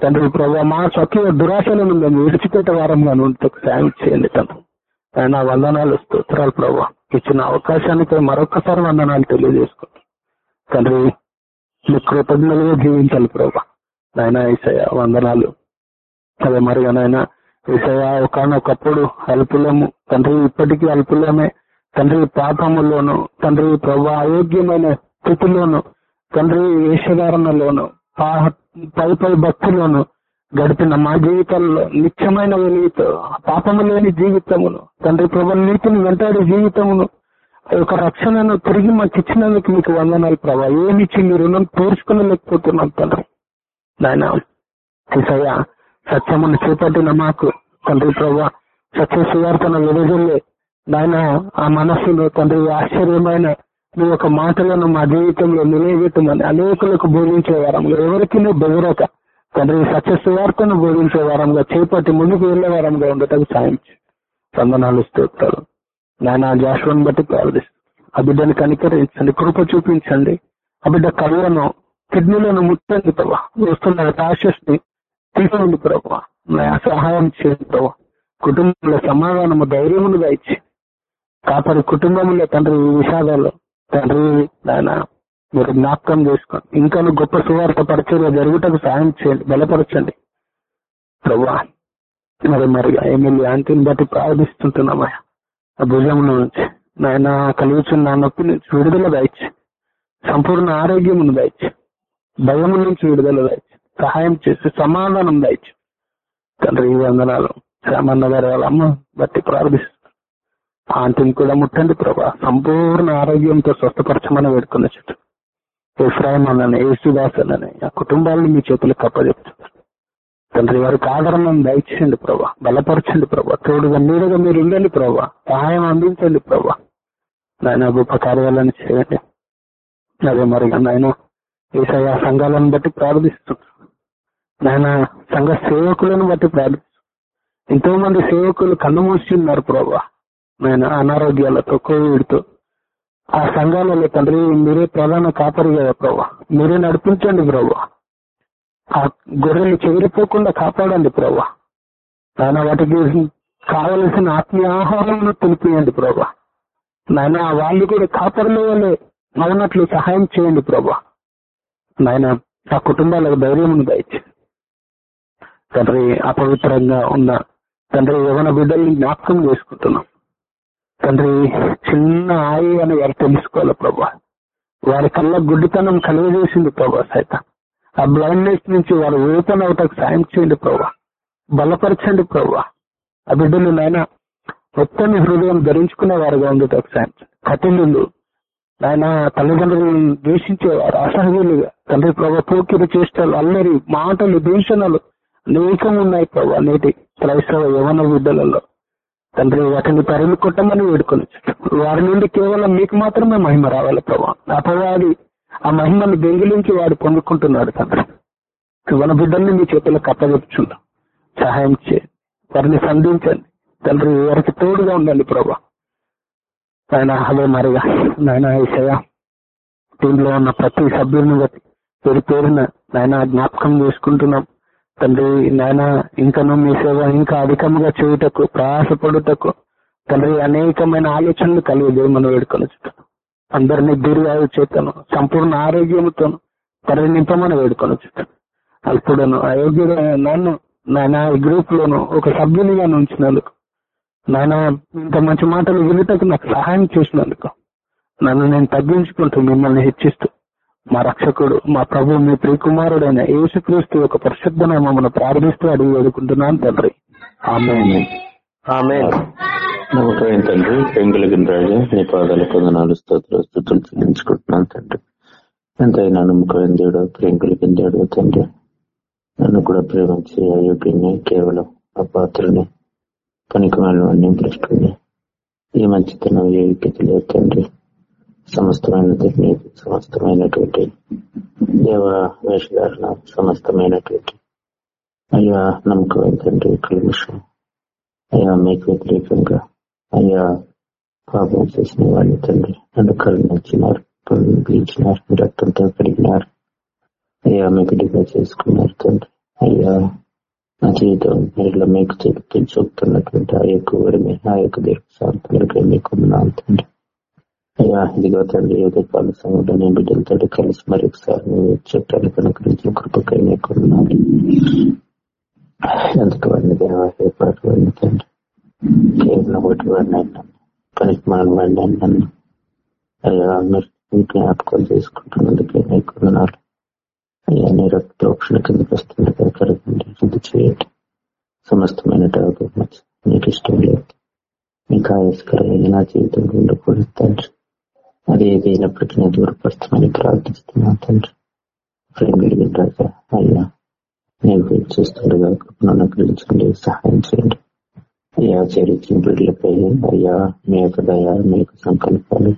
తండ్రి ప్రభావ మా స్వకీయ దురాశలను మేము విడిచిపెట్టే వారంగా ఉంటే సాయం చేయండి తండ్రి ఆయన వందనాలు స్తోత్రాలు ప్రభా. ఇచ్చిన అవకాశానికి మరొకసారి వందనాలు తెలియజేసుకుంటాం తండ్రి మీ కృతజ్ఞతగా జీవించాలి ప్రభా. నాయన ఈసయ వందనాలు. అదే మరి నాయన ఈసయ ఒకనొకప్పుడు అల్పులము. తండ్రి ఇప్పటికీ అల్పులమే. తండ్రి పాపములోను తండ్రి ప్రభా అయోగ్యమైన స్థితిలోను తండ్రి వేషధారణలోను పై పై భక్తులను గడిపిన మా జీవితాల్లో నిత్యమైన వెలుగుతో పాపము లేని జీవితమును తండ్రి ప్రభు నీతిని వెంటాడే జీవితమును యొక్క రక్షణను తిరిగి మాకు ఇచ్చినందుకు మీకు వందనాలు ప్రభా. ఏమిచ్చి మీ రుణం తీర్చుకునలేకపోతున్నాం తండ్రి. నాయన ఈసయ్య సత్యమును చేపట్టిన మాకు తండ్రి ప్రభా సత్య సువార్తను విడుదలే నాయన ఆ మనస్సును తండ్రి ఆశ్చర్యమైన నువ్వు యొక్క మాటలను మా జీవితంలో నిలబెట్టమని అనేకులకు బోధించే వారంలో ఎవరికి బెదరక. తండ్రి సత్య సువార్తను బోధించే వారంగా చేపట్టి ముందుకు వెళ్ళే వారంగా ఉండటం సాయం సందనాలు వందనాలు స్తోత్రాలు. నాయన జాషువన్ బట్టి ప్రార్థిస్తాను ఆ బిడ్డని కనికరించండి కృప చూపించండి. ఆ బిడ్డ కళ్ళను కిడ్నీలను ముట్టండి ప్రభా. వస్తున్న టాషెస్ని తీసుకోండి ప్రభా. నా సహాయం చేయండి ప్రభా. కుటుంబంలో సమాధానము ధైర్యములుగా దాయిచ్చి కాపరి కుటుంబంలో తండ్రి ఈ విషాదాలు తండ్రి నాయన మీరు జ్ఞాపకం చేసుకోండి. ఇంకా గొప్ప సువార్త పరిచర్య జరుగుటకు సాయం చేయండి బలపరచండి. ప్రభా మరి మరి ఎమ్మెల్యే యాంటీని బట్టి ప్రార్థిస్తుంటున్నామయ్యా. ఆ భుజం నుంచి నాయన కలుగుచున్న నొప్పి నుంచి విడుదల దాయిచ్చి సంపూర్ణ ఆరోగ్యమును దాయిచ్చి భయం నుంచి విడుదల దాయిచ్చి సహాయం చేసి సమాధానం దాయిచ్చు. తండ్రి వందనాలు రామన్న గారి వాళ్ళ అమ్మ బట్టి ప్రారంభిస్తుంది ఆంటీని కూడా ముట్టండి ప్రభా. సంపూర్ణ ఆరోగ్యంతో స్వస్థపరచమని వేడుకున్న చెట్టు. ఇఫ్రాయిం అన్నని యేసుదాస్ అన్నని ఆ కుటుంబాలను మీ చేతులకు కప్పచెప్తున్నారు తండ్రి వారికి ఆదరణను దయచేయండి ప్రభా. బలపరచండి ప్రభా. తోడుగా నీడగా మీరు ఉండండి ప్రభా. సహాయం అందించండి ప్రభా. నాయన గొప్ప కార్యాలను చేయండి. అదే మరి నాయన ఏసయ సంఘాలను బట్టి ప్రార్థిస్తున్నాను నాయన సంఘ సేవకులను బట్టి ప్రార్థిస్తున్నాను ఎంతో మంది సేవకులు కన్ను మూస్తున్నారు ప్రభా. నాయన అనారోగ్యాలతో కోవిడ్తో. ఆ సంఘాలలో తండ్రి మీరే ప్రధాన కాపరి కదా ప్రభా. మీరే నడిపించండి ప్రభా. ఆ గొర్రెలు చెదిరిపోకుండా కాపాడండి ప్రభా. నాయన వాటికి కావలసిన ఆత్మీయ ఆహారం తెలిపియండి ప్రభా. నాయన వాళ్ళు కూడా కాపర్ల వల్లే అవునట్లు సహాయం చేయండి ప్రభా. నాయన ఆ కుటుంబాలకు ధైర్యం దయచి తండ్రి అపవిత్రంగా ఉన్న తండ్రి యవన బిడ్డల్ని జ్ఞాపకం చేసుకుంటున్నాం. తండ్రి చిన్న ఆయి అని వారు తెలుసుకోవాలి ప్రభా. వారి కళ్ళ గుడ్డితనం కలుగజేసింది ప్రభా సైతం. ఆ బ్లైండ్నెస్ నుంచి వారు ఓపెన్ అవటకు సాయం చేయండి ప్రభా. బలపరచండి ప్రభా. ఆ బిడ్డలు నాయన మొత్తం హృదయం ధరించుకునే వారుగా ఉండేటకు సాయం కఠినులు ఆయన తల్లిదండ్రులను ద్వేషించేవారు అసహ్యులుగా. తండ్రి ప్రభా పోకిరి చేష్టలు అల్లరి మాటలు దూషణలు అనేకం ఉన్నాయి ప్రభా నేటి క్రైస్తవ యవన బిడ్డలలో. తండ్రి వాటిని తరిమి కొట్టమని వేడుకొని వారి నుండి కేవలం మీకు మాత్రమే మహిమ రావాలి ప్రభా. అపవాది ఆ మహిమను దొంగిలించి వాడు పొందుకుంటున్నాడు తండ్రి. మన బిడ్డల్ని మీ చేతులకు అప్పచెప్పుచున్నాం సహాయం చేయండి. వారిని సంధించండి. తండ్రి వారికి తోడుగా ఉండండి ప్రభా. ఆయన అదే మరిగా నాయన ఈసయ టీంలో ఉన్న ప్రతి సభ్యుని బట్టి పేరు పేరున నాయన జ్ఞాపకం చేసుకుంటున్నాం. తండ్రి నాయన ఇంకను మీ సేవ ఇంకా అధికంగా చేయుటకు ప్రయాసపడుటకు తండ్రి అనేకమైన ఆలోచనలు కలిగజేయమని వేడుకొని అందరినీ దీర్ఘాయు చేతను సంపూర్ణ ఆరోగ్యముతోను తండ్రి నింపమని వేడుకొని అల్పుడను అయోగ్యుడు నన్ను నాయన ఈ గ్రూప్ లోను ఒక సభ్యునిగా ఉంచినందుకు నాయన ఇంత మంచి మాటలు వినటకు నాకు సహాయం చేసినందుకు నన్ను నేను తగ్గించుకుంటూ మిమ్మల్ని హెచ్చిస్తూ మా రక్షకుడు మా ప్రభు మీ ప్రియకుమారుడైన యేసుక్రీస్తు ఒక పరిశుద్ధ నామమును ప్రార్థిస్తూ అడిగి వేడుకుంటున్నాను తండ్రి. ఆమె ఆమె నమ్మకమైన తండ్రి పెంగులగిన రాజు నీ పాదాల పొందనాలు స్తోత్ర స్థుతులు చెల్లించుకుంటున్నాను తండ్రి. ఎంతైనా నమ్మకమైన దేవుడు ప్రేంకులగిన దేవుడు తండ్రి. నన్ను కూడా ప్రేమించి అయోగ్యుని కేవలం అపాత్రని పనికిమాలని భ్రష్టుని ఈ మంచితనం ఏ వికెత లేదు తండ్రి. సమస్తమైన నీకు సమస్తమైనటువంటి దేవ వేషధారణ సమస్తమైనటువంటి. అయ్యా నమ్మకం ఏంటంటే కలిమిషం అయ్యా మీకు వ్యతిరేకంగా అయ్యా పాపం చేసిన వాళ్ళు తండ్రి నన్ను కరుణించినారు చేసుకుని పీల్చినారు మీ రక్తంతో కడిగినారు. అయ్యా మీకు డిగా చేసుకున్నారు తండ్రి. అయ్యా నా జీవితం మీరు మీకు చెప్తూ చూపుతున్నటువంటి ఆ యొక్క వరమే ఆ యొక్క దీర్ఘశాంతి మీకు ఉన్నాను తండ్రి. ఇదిగో తండ్రి ఏదో సంఘటన నేను బిడ్డలతో కలిసి మరి ఒకసారి నువ్వు చెప్పాను కనుకరించిన కృపకైనా మీకు ఉన్నాను. ఎంతటి వాడిని దేవా వాడిని తండ్రి? కేవలం ఒకటి వాడిని అన్నాను. పనికి మనం వాడిని అన్నాను. అయ్యా మీరు జ్ఞాపకాలు చేసుకుంటున్నందుకే మీకు అయ్యా నేను రక్తోక్షణ కిందకి వస్తుండగా కలగండి ఇది చేయండి. సమస్తమైన డాక్యుమెంట్స్ మీకు ఇష్టం లేదు. మీకు ఆయస్కరమైన నా జీవితంలో ఉండకూడదు తండ్రి అది ఏదైనప్పటికీ నేను దూరపరచమని ప్రార్థిస్తున్నాను తండ్రి. ప్రేమ కలిగిన రాజా అయ్యా నేను చూస్తుండగా కృపను అనుగ్రహించండి సహాయం చేయండి. అయ్యా చరిత్ర బిడ్డలపై అయ్యా మీ యొక్క దయ మీ యొక్క సంకల్పాలు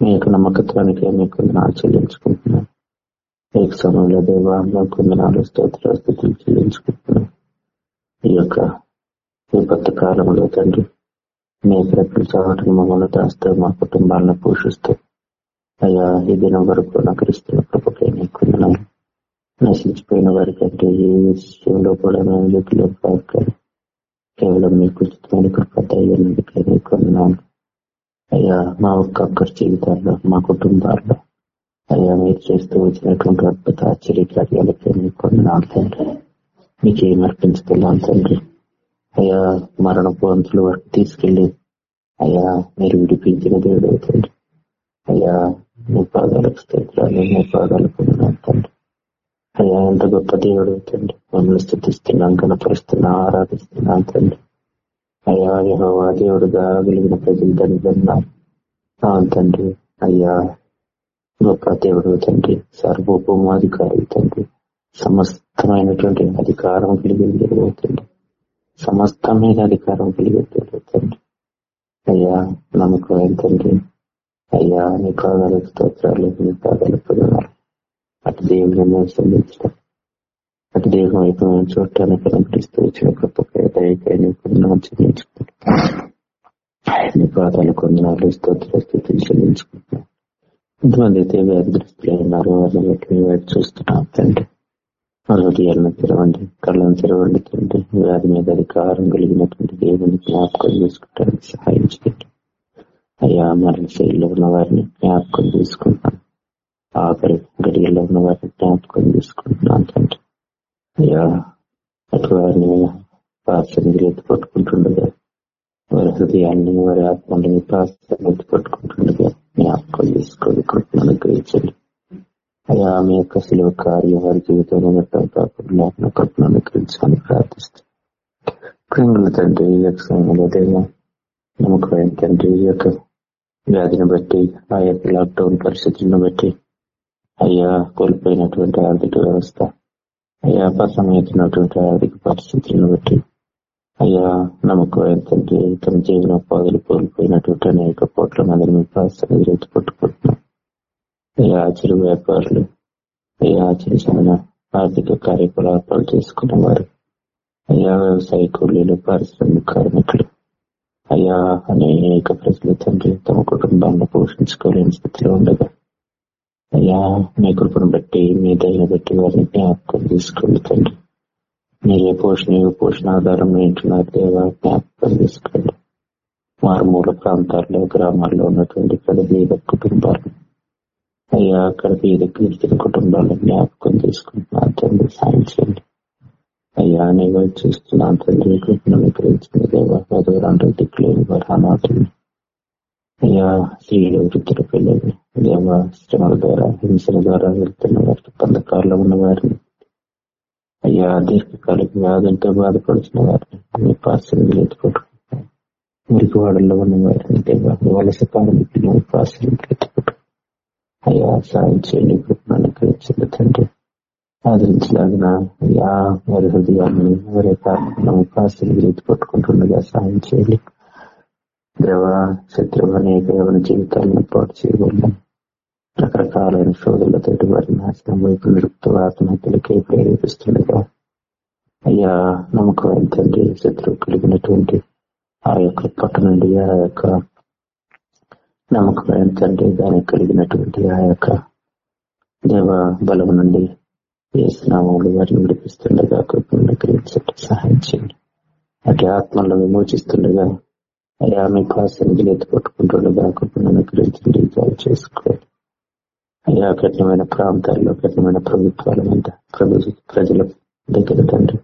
మీ యొక్క నమ్మకత్వానికి మీకు నా చెల్లించుకుంటున్నాను ఈ సమయంలో దేవా కొందనాలు స్తోత్ర స్థితులు చెల్లించుకుంటున్నాను. ఈ యొక్క విపత్తు కాలంలో తండ్రి మీ రెక్కలు చావటం మమ్మల్ని దాస్తూ మా కుటుంబాలను పోషిస్తూ అయ్యా ఈ దినం వరకు నకరిస్తున్న కృపకై నీకున్నాను నశించిపోయిన వారికంటే ఏ విషయంలో కూడా మేము యోగ్యులు కాదు కేవలం మీకు ఉచితమైన కృప దయ్యానికి నీకున్నాను అయ్యా మా ఒక్క ఒక్కరి జీవితాల్లో మా కుటుంబాల్లో అయ్యా మీరు చేస్తూ వచ్చినటువంటి అద్భుత ఆశ్చర్య కార్యాలకే మీకు నాలుగు తండ్రి. మీకు ఏం తండ్రి? అయ్యా మరణ పొంతుల వరకు తీసుకెళ్ళి అయ్యా మీరు విడిపించిన దేవుడు అవుతుంది అయ్యా నీ పాదాలకు స్తోత్రాలు నీ పాదాలకు తండ్రి. అయ్యా ఎంత గొప్ప దేవుడు అవుతుంది మమ్మల్ని స్థుతిస్తున్నాం కనపరుస్తున్నా ఆరాధిస్తున్నాం తండ్రి. అయ్యా యహోవా దేవుడుగా వెలిగిన ప్రజలు తండ్రి తండ్రి. అయ్యా గొప్ప దేవుడు తండ్రి. సర్వోపమాధికారి తండ్రి. సమస్తమైనటువంటి అధికారం కలిగిన దేవుడు తండ్రి సమస్తమైన అధికారం కలిగిన దేవుడు తండ్రి. అయ్యా నమ్మకం తండ్రి అయ్యా నీ పాదాల స్తోత్రాలు నీ పాదాల పొందాలి అటు దేవుని మేము సంధించడం అటు దేవుని వైపు మేము చూడటానికి కనిపిస్తూ వచ్చిన కృపకై దయకై నీకు చెల్లించుకుంటాం నీ పాదాలు కొందనాలు స్తోత్ర స్థితిని చెల్లించుకుంటున్నాం. కొంతమంది అయితే వ్యాధిగ్రస్తులు ఉన్నారు వాళ్ళని బట్టి మేము చూస్తున్నాం తండ్రి. మన హృదయాలను తెరవండి కళ్ళను తెరవండి తండ్రి వ్యాధి మీద అధికారం కలిగినటువంటి దేవుని జ్ఞాపకం చేసుకుంటానికి సహాయం చేయండి. అయ్యా మరణ శైలిలో ఉన్న వారిని జ్ఞాపకం తీసుకుంటాను ఆఖరి గడియల్లో ఉన్న వారిని జ్ఞాపకం తీసుకుంటున్నాను తండ్రి. అయ్యా అటు వారిని పాసంగిరి ఎత్తి పట్టుకుంటుండగా వారి హృదయాన్ని వారి ఆత్మని పాసం ఎత్తి పట్టుకుంటుండగా జ్ఞాపకం తీసుకొని కృపను అనుగ్రహించండి. అయ్యా ఆమె యొక్క శిలువ కార్యం వారి జీవితంలో మొత్తం కాకుండా కృపను ప్రేమల తండ్రి ఈ యొక్క సమయంలో నమ్మకమైన తండ్రి ఈ యొక్క వ్యాధిని బట్టి ఆ యొక్క లాక్డౌన్ పరిస్థితులను బట్టి అయ్యా కోల్పోయినటువంటి ఆర్థిక వ్యవస్థ అయ్యా అపసమయమైనటువంటి ఆర్థిక పరిస్థితులను బట్టి అయ్యా నమ్మకమైన తండ్రి తమ జీవనోపాధులు కోల్పోయినటువంటి అనేక కోట్ల మందిని మీ ప్రాస్తాన్ని ఎదురెత్తి పట్టుకుంటున్నాం అయ్యా చిరు వ్యాపారులు అయ్యా చిన్న ఆర్థిక కార్యకలాపాలు చేసుకున్న వారు అయ్యా వ్యవసాయ కూలీలు పారిశ్రామిక కార్మికులు. అయ్యా అనేక ప్రజలు తండ్రి తమ కుటుంబాలను పోషించుకోలేని స్థితిలో ఉండగా. అయ్యా మీ కృపను బట్టి మీ దయను బట్టి వారిని జ్ఞాపకం తీసుకోండి తండ్రి. మీరే పోషణ పోషణ ఆధారం ఏంటున్నారు దేవా జ్ఞాపకం తీసుకోండి మారుమూల ప్రాంతాల్లో గ్రామాల్లో ఉన్నటువంటి ప్రజల కుటుంబాలను అయ్యా అక్కడికి ఎదుగుతున్న కీర్తిన కుటుంబాలను జ్ఞాపకం తీసుకుంటున్నాను తండ్రి సాయం చేయండి. అయ్యా నేను చూస్తున్నాను తండ్రి కృపను గ్రహించిన దేవా. దిక్కులేని వారు అనాథులు. అయ్యా స్త్రీలు వృద్ధుల పిల్లలు దేవ శ్రమల ద్వారా హింసల ద్వారా వెళ్తున్న వారికి పందకాల్లో ఉన్న వారిని. అయ్యా దీర్ఘకాలిక వ్యాధులతో బాధపడుతున్న వారిని మీ పార్సలు ఎత్తుకుంటున్నారు మురికి వాడల్లో ఉన్న వారిని దేవ వలస కార్మికులు మీ పార్సలు అయ్యా సాయం చేయండి కృపను అనుగ్రహించింది తండ్రి ఆదరించలాగిన అయ్యా వారి హృదయాన్ని వారి కార్మికులను మీ పార్సలు పట్టుకుంటుండగా సాయం చేయండి. దేవ శత్రువు అనేక ఎవరి జీవితాలను పాటు చేయగలను రకరకాలైన శోధులతో వారి నాశనం వైపు నిరుపుతూ ఆత్మహత్యలకే ప్రేరేపిస్తుండగా అయ్యా నమ్మకం ఏంటంటే శత్రువు కలిగినటువంటి ఆ యొక్క పట్ట నుండి ఆ యొక్క నమ్మకమైన తండ్రి దానికి కలిగినటువంటి ఆ యొక్క దేవ బలం నుండి ఏ స్నామములు వారిని విడిపిస్తుండగా కృపను గ్రహించట్టు సహాయం చేయండి. అటు ఆత్మలను విమోచిస్తుండగా అయ్యా మీ కాసనిధులు ఎత్తుపట్టుకుంటుండగా కృపను అనుగ్రహించండి జాయి చేసుకోవాలి అయ్యా కఠినమైన ప్రాంతాల్లో కఠినమైన ప్రభుత్వాల మీద ప్రభు ప్రజల దగ్గర తండ్రి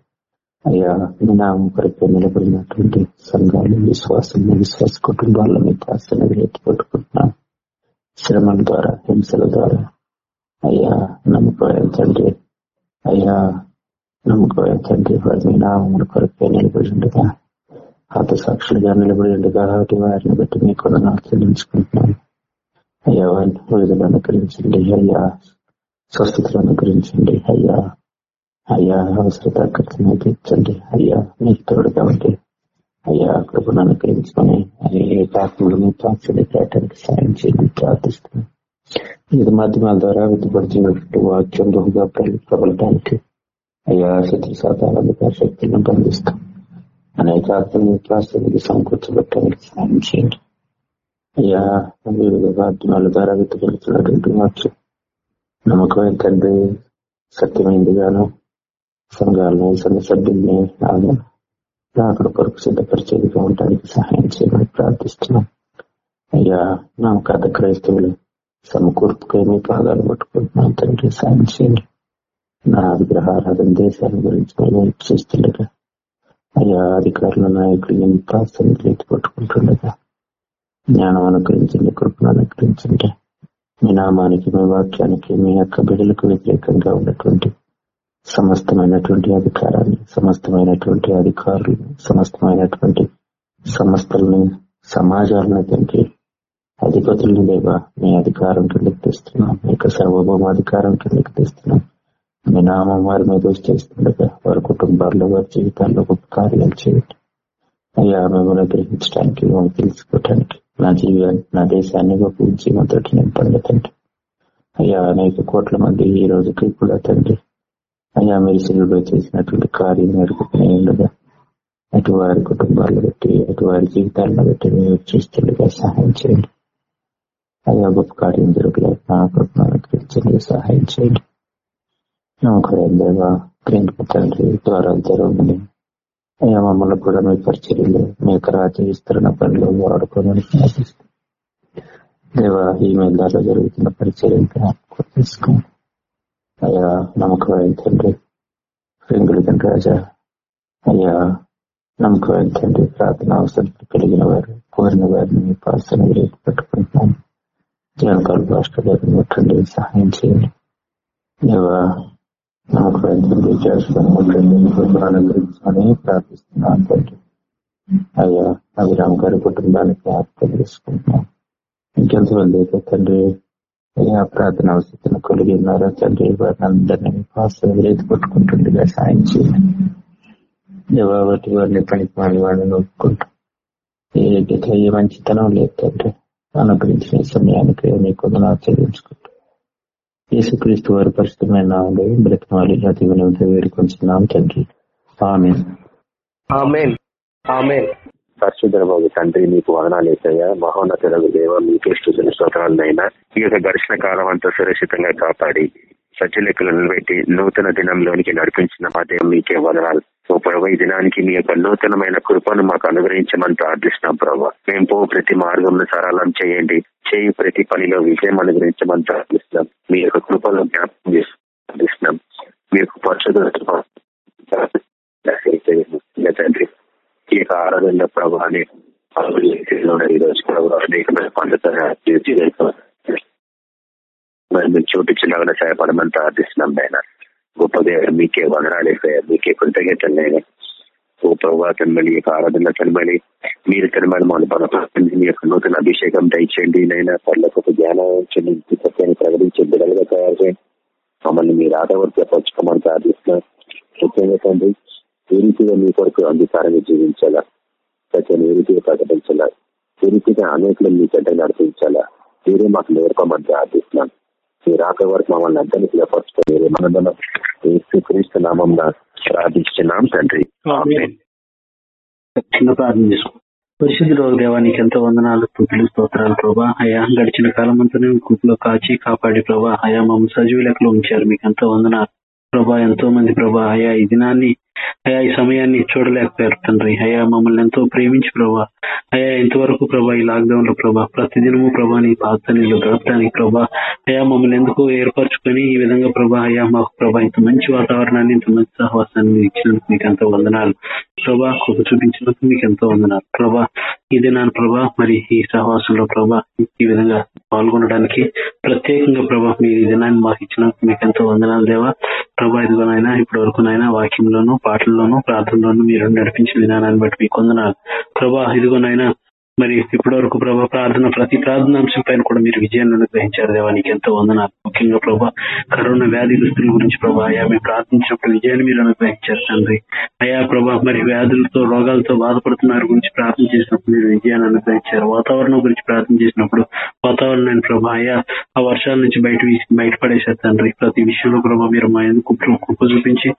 అయ్యా మీ నామం కొరకు నిలబడినటువంటి సంఘాలు విశ్వాసం విశ్వాస కుటుంబాల మీద ఆసనలు ఎత్తుపట్టుకుంటున్నాం శ్రమల ద్వారా హింసల ద్వారా. అయ్యా నమ్మకం తండ్రి. అయ్యా నమ్మకం తండ్రి. వారి మీ నామముల కొరకే నిలబడి ఉండగా హత సాక్షులుగా నిలబడి ఉండగా వాటి వారిని బట్టి మీ కొన చెల్లించుకుంటున్నాను అయ్యా వారిని విడుదల అనుకరించండి అయ్యా స్వస్థతలు అనుకరించండి అయ్యా అయ్యా అవసరత ఖర్చును తీర్చండి అయ్యా మీకు తోడు కాబట్టి అయ్యా కృపను అనుకరించుకొని అనేక ఆత్మలు మీ పాత్రలు చేయడానికి సాయం చేయండి ప్రార్థిస్తున్నాను. ఇది మాధ్యమాల ద్వారా విధపడుతున్నటువంటి వాక్యం బహుగా ప్రబలటానికి అయ్యా శత్రు సాధారణ శక్తులను బంధిస్తాం అనేక ఆత్మలు ప్రాస్తులకి సమకూర్చబెట్టడానికి సాయం చేయండి. అయ్యా వివిధ మాధ్యమాల ద్వారా విధపడుతున్నటువంటి వాక్యం నమ్మకమైన తండ్రి సత్యమైంది గాను సంఘాలను సంఘ సభ్యుల్ని నాన్న అక్కడ కొరకు సిద్ధపరిచేదిగా ఉండడానికి సహాయం చేయమని ప్రార్థిస్తున్నాం. అయ్యా నా కథ క్రైస్తవులు సమకూర్పుకై మీ పాదాలు పట్టుకుంటున్నాం తండ్రి సాయం చేయండి. నా విగ్రహారాధన దేశాల గురించి మేము చూస్తుండగా అయ్యా అధికారుల నాయకులు మీ ప్రార్థనలు పట్టుకుంటుండగా జ్ఞానం అనుగ్రహించండి కృపను అనుగ్రహించండి. మీ నామానికి మీ వాక్యానికి మీ యొక్క బిడ్డలకు వ్యతిరేకంగా ఉన్నటువంటి సమస్తమైనటువంటి అధికారాన్ని సమస్తమైనటువంటి అధికారులను సమస్తమైనటువంటి సంస్థలను సమాజాలను తండ్రి అధిపతులను దేవా మీ అధికారం కిందకి తెస్తున్నాం. మీ యొక్క సర్వభౌమాధికారం కిందకి తెస్తున్నాం. మీ నామం వారి మీద చేస్తుండగా వారి కుటుంబాల్లో వారి జీవితాల్లో గొప్ప కార్యాలు చేయండి. అయ్యా మిమ్మల్ని గ్రహించడానికి మిమ్మల్ని తెలుసుకోవటానికి నా జీవితాన్ని నా దేశాన్ని గొప్ప జీవంతో నేను తండ్రి. అయ్యా అనేక కోట్ల మంది ఈ రోజుకి కూడా తండ్రి అయ్యా మీరు సిలువులో చేసినటువంటి కార్యం నడుపుకునే అటు వారి కుటుంబాలను బట్టి అటు వారి జీవితాలను బట్టి మీరు చూస్తుండగా సహాయం చేయండి. అయ్యా గొప్ప కార్యం జరగలేదు నా కృపణను గ్రహించండి సహాయం చేయండి. నమ్మకం దేవా ప్రేమ తండ్రి ద్వారా తెరవమని అయ్యా మమ్మల్ని కూడా మీ పరిచర్యలు మీ యొక్క రాజ్య విస్తరణ పనిలో వాడుకోమని ప్రార్థిస్తాం దేవా ఈ మేళాలో జరుగుతున్న పరిచర్యలు జ్ఞాపకం తీసుకోండి అయ్యా నమ్మకమైన తండ్రి రింగులు రాజా అయ్యా నమ్మకమైన తండ్రి ప్రార్థన అవసరం కలిగిన వారు కోరిన వారిని మీ పాసన పెట్టుకుంటున్నాను జీవనకాల రాష్ట్ర ముట్టండి సహాయం చేయండి దేవా నమ్మకమైన తండ్రి చేస్తాను ముట్టండి కృపణను గురించమని ప్రార్థిస్తున్నాను తండ్రి అయ్యా అభిరామ్ గారి కుటుంబానికి ఆత్మ తెలుసుకుంటున్నాను ఇంకెంతమంది అయితే తండ్రి అయ్యా ప్రార్థన అవసరం కలిగి ఉన్నారా తండ్రి వారిని అందరినీ పాసన కొట్టుకుంటుండగా సాయం చేయండి. ఎవరి వారిని పనికి మాని వాడిని నొప్పుకుంటూ ఏ గత ఏ మంచితనం లేదు తండ్రి. అనుగ్రహించిన సమయానికి మీకు ఆచరించుకుంటూ యేసుక్రీస్తు వారి పరిశుద్ధమైన నామంలో బ్రతమాలి అతి వినోద వేడుకొంచున్నాం తండ్రి. ఆమె ఆమె ఆమె పరిశుద్ధ బాబు తండ్రి మీకు వదనాలు వేసయ్యా మహోన్నతులకు దేవ మీకే స్థుతుల స్తోత్రాలనైనా ఈ యొక్క ఘర్షణ కాలం అంతా సురక్షితంగా కాపాడి సజ్జలెక్కలు నిలబెట్టి నూతన దినంలోనికి నడిపించిన మా దేవం మీకే వదనాలు. ముప్పై దినానికి మీ యొక్క నూతనమైన కృపను మాకు అనుగ్రహించమని ప్రార్థిస్తున్నాం ప్రభావ మేము పో ప్రతి మార్గంలో సరళం చేయండి. చేయి ప్రతి పనిలో విజయం అనుగ్రహించమని ప్రార్థిస్తున్నాం. మీ యొక్క కృపను జ్ఞాపకం చేసి ప్రార్థిస్తున్నాం. మీ యొక్క పరిశుద్ధ తండ్రి ఈ యొక్క ఆరాధనలో ప్రభావాన్ని ఈ రోజు ప్రభావ అనేకమైన పండుగ మరి మీరు చూపించలాగా సహాయపడమని ప్రార్థిస్తున్నాం ఆయన గొప్ప దేవుడు. మీకే వదనాలు మీకే కృతజ్ఞతలైనా ఓ ప్రభావ తనమని యొక్క ఆరాధన తనమని మీరు తనమని మన బలపడుతుంది మీ యొక్క నూతన అభిషేకం దయచేయండి. నైనా పర్లకు ఒక జ్ఞానం సత్యాన్ని ప్రకటించే బిడ్డలుగా తయారు చేయండి. మమ్మల్ని మీరు ఆదవర్తి పరచుకోమని ప్రార్థిస్తున్నాం ముఖ్యంగా తండ్రి ఏ రీతిగా మీ కొరకు అంగీకారంగా జీవించాలా? సత్యాన్ని ఏ రీతిగా ప్రకటించాలా? ఏ రీతిగా అనేకలు మీ చెడ్డ నడిపించాలా? మీరే మాకు నేర్పమని ప్రార్థిస్తున్నాం. మీరు రాక వరకు మమ్మల్ని అందరినీ సిద్ధపరచుకొని మీరు మన క్రీస్తు నామం ప్రార్థిస్తున్నాం తండ్రి. చిన్న ప్రార్థన చేసుకో పరిశుద్ధుడు దేవా నీకు ఎంతో వందనాలు స్థుతులు స్తోత్రాలు ప్రభా. అయా గడిచిన కాలం అంతా కుప్పలో కాచి కాపాడి ప్రభా. అయా మమ్మల్ని సజీవ లెక్కలో ఉంచారు. మీకు ఎంతో వందనాలు. ప్రభా ఎంతో మంది ప్రభా. అయా ఈ దినాన్ని అయా ఈ సమయాన్ని చూడలేకపోయారు తండ్రి. అయా మమ్మల్ని ఎంతో ప్రేమించి ప్రభా. అయా ఇంతవరకు ప్రభా ఈ లాక్డౌన్లో ప్రభా ప్రతిదినము ప్రభా నీ పాత్రలు గడపడానికి ప్రభా అయా మమ్మల్ని ఎందుకు ఏర్పరచుకొని ఈ విధంగా ప్రభా అయా మాకు ప్రభా ఇంత మంచి వాతావరణాన్ని ఇంత మంచి సహవాసాన్ని ఇచ్చినందుకు మీకు ఎంతో వందనాలు. ప్రభా కృప చూపించినందుకు మీకు ఎంతో వందనాలు. ప్రభా ఈ దినాన్ని ప్రభా మరి ఈ సహవాసంలో ప్రభా ఈ విధంగా పాల్గొనడానికి ప్రత్యేకంగా ప్రభా మీరు ఈ దినాన్ని మాకు ఇచ్చిన మీకు ఎంతో వందనాలు దేవా. ప్రభా ఇదిగోనైనా ఇప్పటి వరకు నైనా వాక్యంలోను పాటల్లోనూ ప్రార్థనలోను మీరు నడిపించిన విధానాన్ని బట్టి మీకు వందనాలు. ప్రభా ఇదిగోనైనా మరి ఇప్పటి వరకు ప్రభా ప్రార్థన ప్రతి ప్రార్థన అంశం పైన కూడా మీరు విజయాన్ని అనుగ్రహించారు. దేవానికి ఎంతో వందనాలు. ముఖ్యంగా ప్రభా కరోనా వ్యాధిగ్రస్తుల గురించి ప్రభా అయా మేము ప్రార్థించినప్పుడు విజయాన్ని మీరు అనుగ్రహించారు తండ్రి. అయా ప్రభా మరి వ్యాధులతో రోగాలతో బాధపడుతున్నారు గురించి ప్రార్థన చేసినప్పుడు మీరు విజయాన్ని అనుగ్రహించారు. వాతావరణం గురించి ప్రార్థన చేసినప్పుడు వాతావరణాన్ని ప్రభా అయా ఆ వర్షాల నుంచి బయట బయటపడేశారు తండ్రి. ప్రతి విషయంలో ప్రభా మీరు మా ఎందుకు కృప చూపించి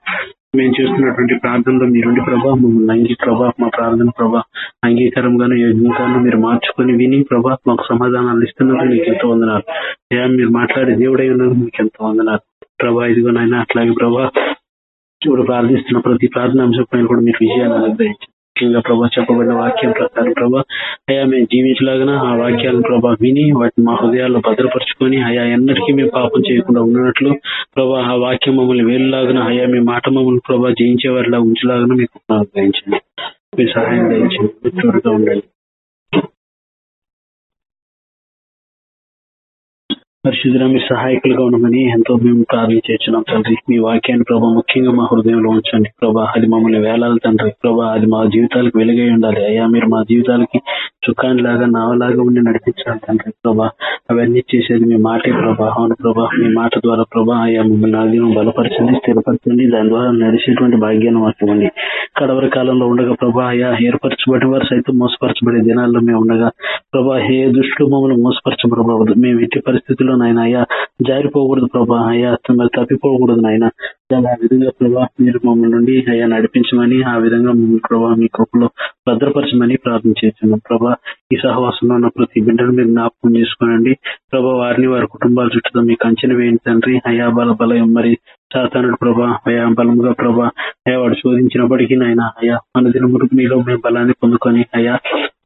మేము చేస్తున్నటువంటి ప్రార్థనలో మీరుండి ప్రభా మమ్మల్ని అంగీ ప్రభా మా ప్రార్థన ప్రభా అంగీకారంగాను యజ్ఞంగాను మీరు మార్చుకొని విని ప్రభా మాకు సమాధానాలు ఇస్తున్నారు మీకు ఎంతో వందనాలు. అయ్యా మీరు మాట్లాడే దేవుడై ఉన్నారు మీకు ఎంతో వందనాలు. ప్రభా ఇదిగోనైనా అట్లాగే ప్రభా ఇప్పుడు ప్రార్థిస్తున్న ప్రతి ప్రార్థన అంశం పైన కూడా మీరు విజయాన్ని అనుగ్రహించారు ముఖ్యంగా ప్రభా చెప్పబడిన వాక్యం ప్రకారం ప్రభా అయా మేము జీవించలాగిన ఆ వాక్యాలను ప్రభా విని వాటిని మా హృదయాల్లో భద్రపరుచుకొని అయా ఎన్నటికీ మేము పాపం చేయకుండా ఉన్నట్లు ప్రభా ఆ వాక్యం మమ్మల్ని వేలులాగిన అయా మీ మాట మమ్మల్ని ప్రభా జయించే వారిలా ఉంచలాగిన మీకు అనుగ్రహించండి మీ సహాయం దయచండి తోడుగా ఉండండి. పరిశుద్ధుల మీ సహాయకులుగా ఉండమని ఎంతో మేము ప్రార్థించున్నాం తండ్రి. మీ వాక్యాన్ని ప్రభా ముఖ్యంగా మా హృదయంలో ఉంచండి. ప్రభా అది మమ్మల్ని వేలాలి తండ్రి. ప్రభా అది మా జీవితాలకు వెలుగై ఉండాలి. అయ్యా మీరు మా జీవితాలకి చుక్కాని లాగా నావలాగా ఉండి నడిపించాలి తండ్రి. ప్రభా అవన్నీ చేసేది మీ మాటే ప్రభా. అవును ప్రభా మీ మాట ద్వారా ప్రభా అయ్యా మమ్మల్ని ఆదినం బలపరచండి స్థిరపరచండి దాని ద్వారా నడిచేటువంటి భాగ్యాన్ని మాకు ఇవ్వండి. కడవరి కాలంలో ఉండగా ప్రభా అయ్యా ఏర్పరచబడిన వారు సైతం మోసపరచబడే దినాల్లో మేము ఉండగా ప్రభా ఏ దృష్టిలో మమ్మల్ని మోసపరచబడకూడదు. మేము ఎట్టి పరిస్థితుల్లో నాయన అయ్యా జారిపోకూడదు ప్రభా అయ్యా మరి తప్పిపోకూడదు నాయన. ఆ విధంగా ప్రభా మీరు మమ్మల్ని నుండి అయ్యా నడిపించమని ఆ విధంగా మమ్మల్ని ప్రభా మీ కృపలో భద్రపరచమని ప్రార్థన చేస్తున్నాం ప్రభా. ఈ సహవాసంలో ఉన్న ప్రతి బిడ్డను మీరు జ్ఞాపకం చేసుకోనండి. ప్రభా వారిని వారి కుటుంబాల చుట్టూ మీకు అంచనా వేయండి తండ్రి. అయ్యా బల బలయం మరి సాతానుడు ప్రభా అయా బలముగా ప్రభా అయా వాడు శోధించినప్పటికీ నాయన అయా మన దినముడు మీలో మేము బలాన్ని పొందుకొని అయా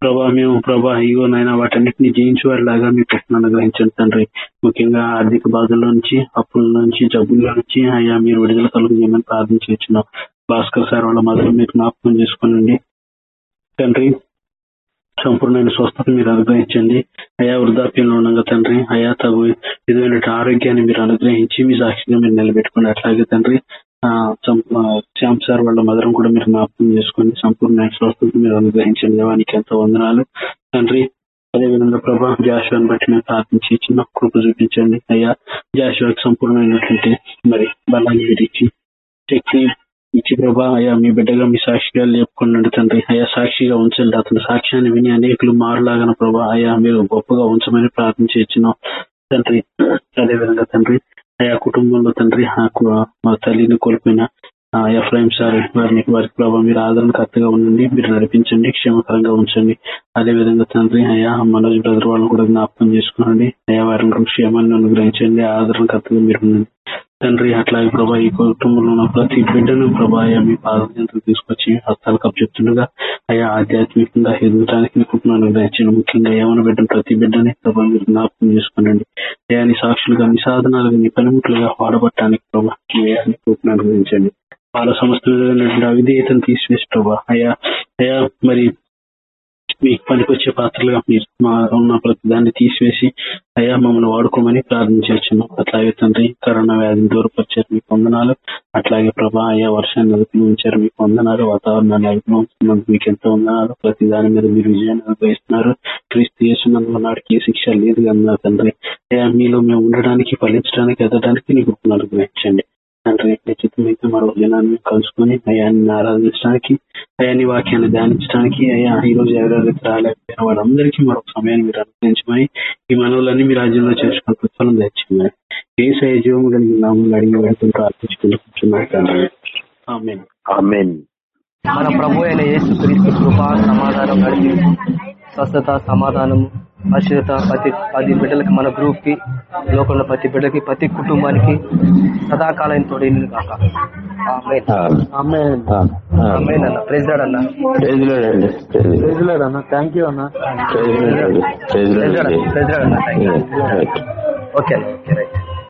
ప్రభా మేము ప్రభా ఇగో నాయన వాటన్నిటిని జయించేవారిలాగా మీ ప్రశ్న అనుగ్రహించండి తండ్రి. ముఖ్యంగా ఆర్థిక బాధల నుంచి అప్పుల నుంచి జబ్బుల నుంచి అయ్యా మీరు విడుదల కలుగు చేయమని ప్రార్థించున్నాం భాస్కర్ సార్ వాళ్ళ మదర్ మీరు జ్ఞాపకం చేసుకోనండి. తండ్రి సంపూర్ణమైన స్వస్థత మీరు అనుగ్రహించండి. అయా వృద్ధాప్యంలో ఉండగా తండ్రి అయా తగు విధమైన ఆరోగ్యాన్ని మీరు అనుగ్రహించి మీ సాక్షిగా మీరు నిలబెట్టుకుని అట్లాగే తండ్రి శ్యామ్ సార్ వాళ్ళ మదరం కూడా మీరు జ్ఞాపకం చేసుకొని సంపూర్ణ స్వస్థత మీరు అనుగ్రహించండి. దేవానికి ఎంతో వందనాలు. తండ్రి అదేవిధంగా ప్రభా జాషువాని బట్టి మేము ప్రార్థించి చిన్న కృప చూపించండి. అయ్యా జాషువాకి సంపూర్ణమైనటువంటి మరి బలాన్ని మీరు ఇచ్చి శక్తి ఇచ్చి ప్రభా అయ్యా మీ బిడ్డగా మీ సాక్షిగా లేపుకున్నాడు తండ్రి. అయా సాక్షిగా ఉంచండి అతని సాక్ష్యాన్ని విని అనేకులు మారులాగన ప్రభా. అయా మీరు గొప్పగా ఉంచమని ప్రార్థన ఇచ్చినాం తండ్రి. అదేవిధంగా తండ్రి ఆయా కుటుంబంలో తండ్రి మా తల్లిని కోల్పోయిన ఎఫ్రాయిం సార్ వారిని వారికి ప్రభావ మీరు ఆదరణకర్తగా ఉండండి మీరు నడిపించండి క్షేమకరంగా ఉంచండి. అదే విధంగా తండ్రి అయ్యా మనోజ్ బ్రదర్ వాళ్ళని కూడా జ్ఞాపకం చేసుకోనండి. అయ్యా వారిని క్షేమాన్ని అనుగ్రహించండి ఆదరణకర్తగా మీరు ఉండండి. తండ్రి అట్లాగే ప్రభా ఈ కుటుంబంలో ఉన్న ప్రతి బిడ్డను ప్రభా మీ పాదయంత్రం తీసుకొచ్చి హస్తాలు కప్పు చెప్తుండగా అయ్యా ఆధ్యాత్మికంగా ఎదుగుతానికి మీ కుటుంబాన్ని ముఖ్యంగా ఏమైనా బిడ్డను ప్రతి బిడ్డని ప్రభా మీరు జ్ఞాపకం చేసుకోనండి. అయ్యా నీ సాక్షులుగా నీ సాధనాలుగా నీ పనిముట్లుగా వాడబట్టడానికి ప్రభా మీ కుటుంబాన్ని అనుగ్రహించండి. వాళ్ళ సంస్థ అవిధేయతను తీసివేసి ప్రభా అయ్యా అయ్యా మరి మీకు పనికొచ్చే పాత్రలుగా మీరు మా ఉన్న ప్రతి దాన్ని తీసివేసి అయ్యా మమ్మల్ని వాడుకోమని ప్రార్థించవచ్చును అట్లాగే తండ్రి కరోనా వ్యాధిని దూరపరిచారు మీకు వందనాలు. అట్లాగే ప్రభా అయ్యా వర్షాన్ని అదుపులో మీకు వందనాలు. వాతావరణాన్ని అదుపులో మీకు ఎంతో వందనాలు. ప్రతి దాని మీద మీరు విజయాన్ని అనుభవిస్తున్నారు క్రీస్తు చేస్తున్నందుకు నాటికి ఏ శిక్ష లేదు అన్నారు తండ్రి. అయ్యా మీలో మేము ఉండడానికి ఫలించడానికి ఎదడానికి నీకు అనుగ్రహించండి తండ్రి నిశ్చితమైతే మరో దినాన్ని కలుసుకొని అయాన్ని ఆరాధించడానికి అయాన్ని వాక్యాన్ని ధ్యానించడానికి అయ్యా ఈ రోజు ఎవరెవరైతే రాలేకపోయిన వాళ్ళందరికీ మరొక సమయాన్ని మీరు అనుగ్రహించమని ఈ మనవులన్నీ మీ రాజ్యంలో చేసుకుని కృత్వం తెచ్చిందని ఏ సయ జీవము కలిగిన నామూలు అడిగి పెడుతూ ప్రార్థించుకుంటూ కూర్చున్నారు తండ్రి. ఆమెన్. ఆమెన్. మన ప్రభు అయిన యేసు క్రీస్తు కృప సమాధానం నడిపి స్వస్థత సమాధానము పరిశుద్ధత ప్రతి పది బిడ్డలకి మన గ్రూప్కి లోకంలో ప్రతి బిడ్డకి ప్రతి కుటుంబానికి సదాకాలం తోడేను కాక ఆమేన్. ఆమేన్. ఆమేన్. అన్న. ప్రెజ్ అన్న. ప్రైజ్ లార్డ్ అండి. ప్రైజ్ ప్రైజ్ లార్డ్ అన్న. థ్యాంక్ యూ ఓకే అన్న. Okay right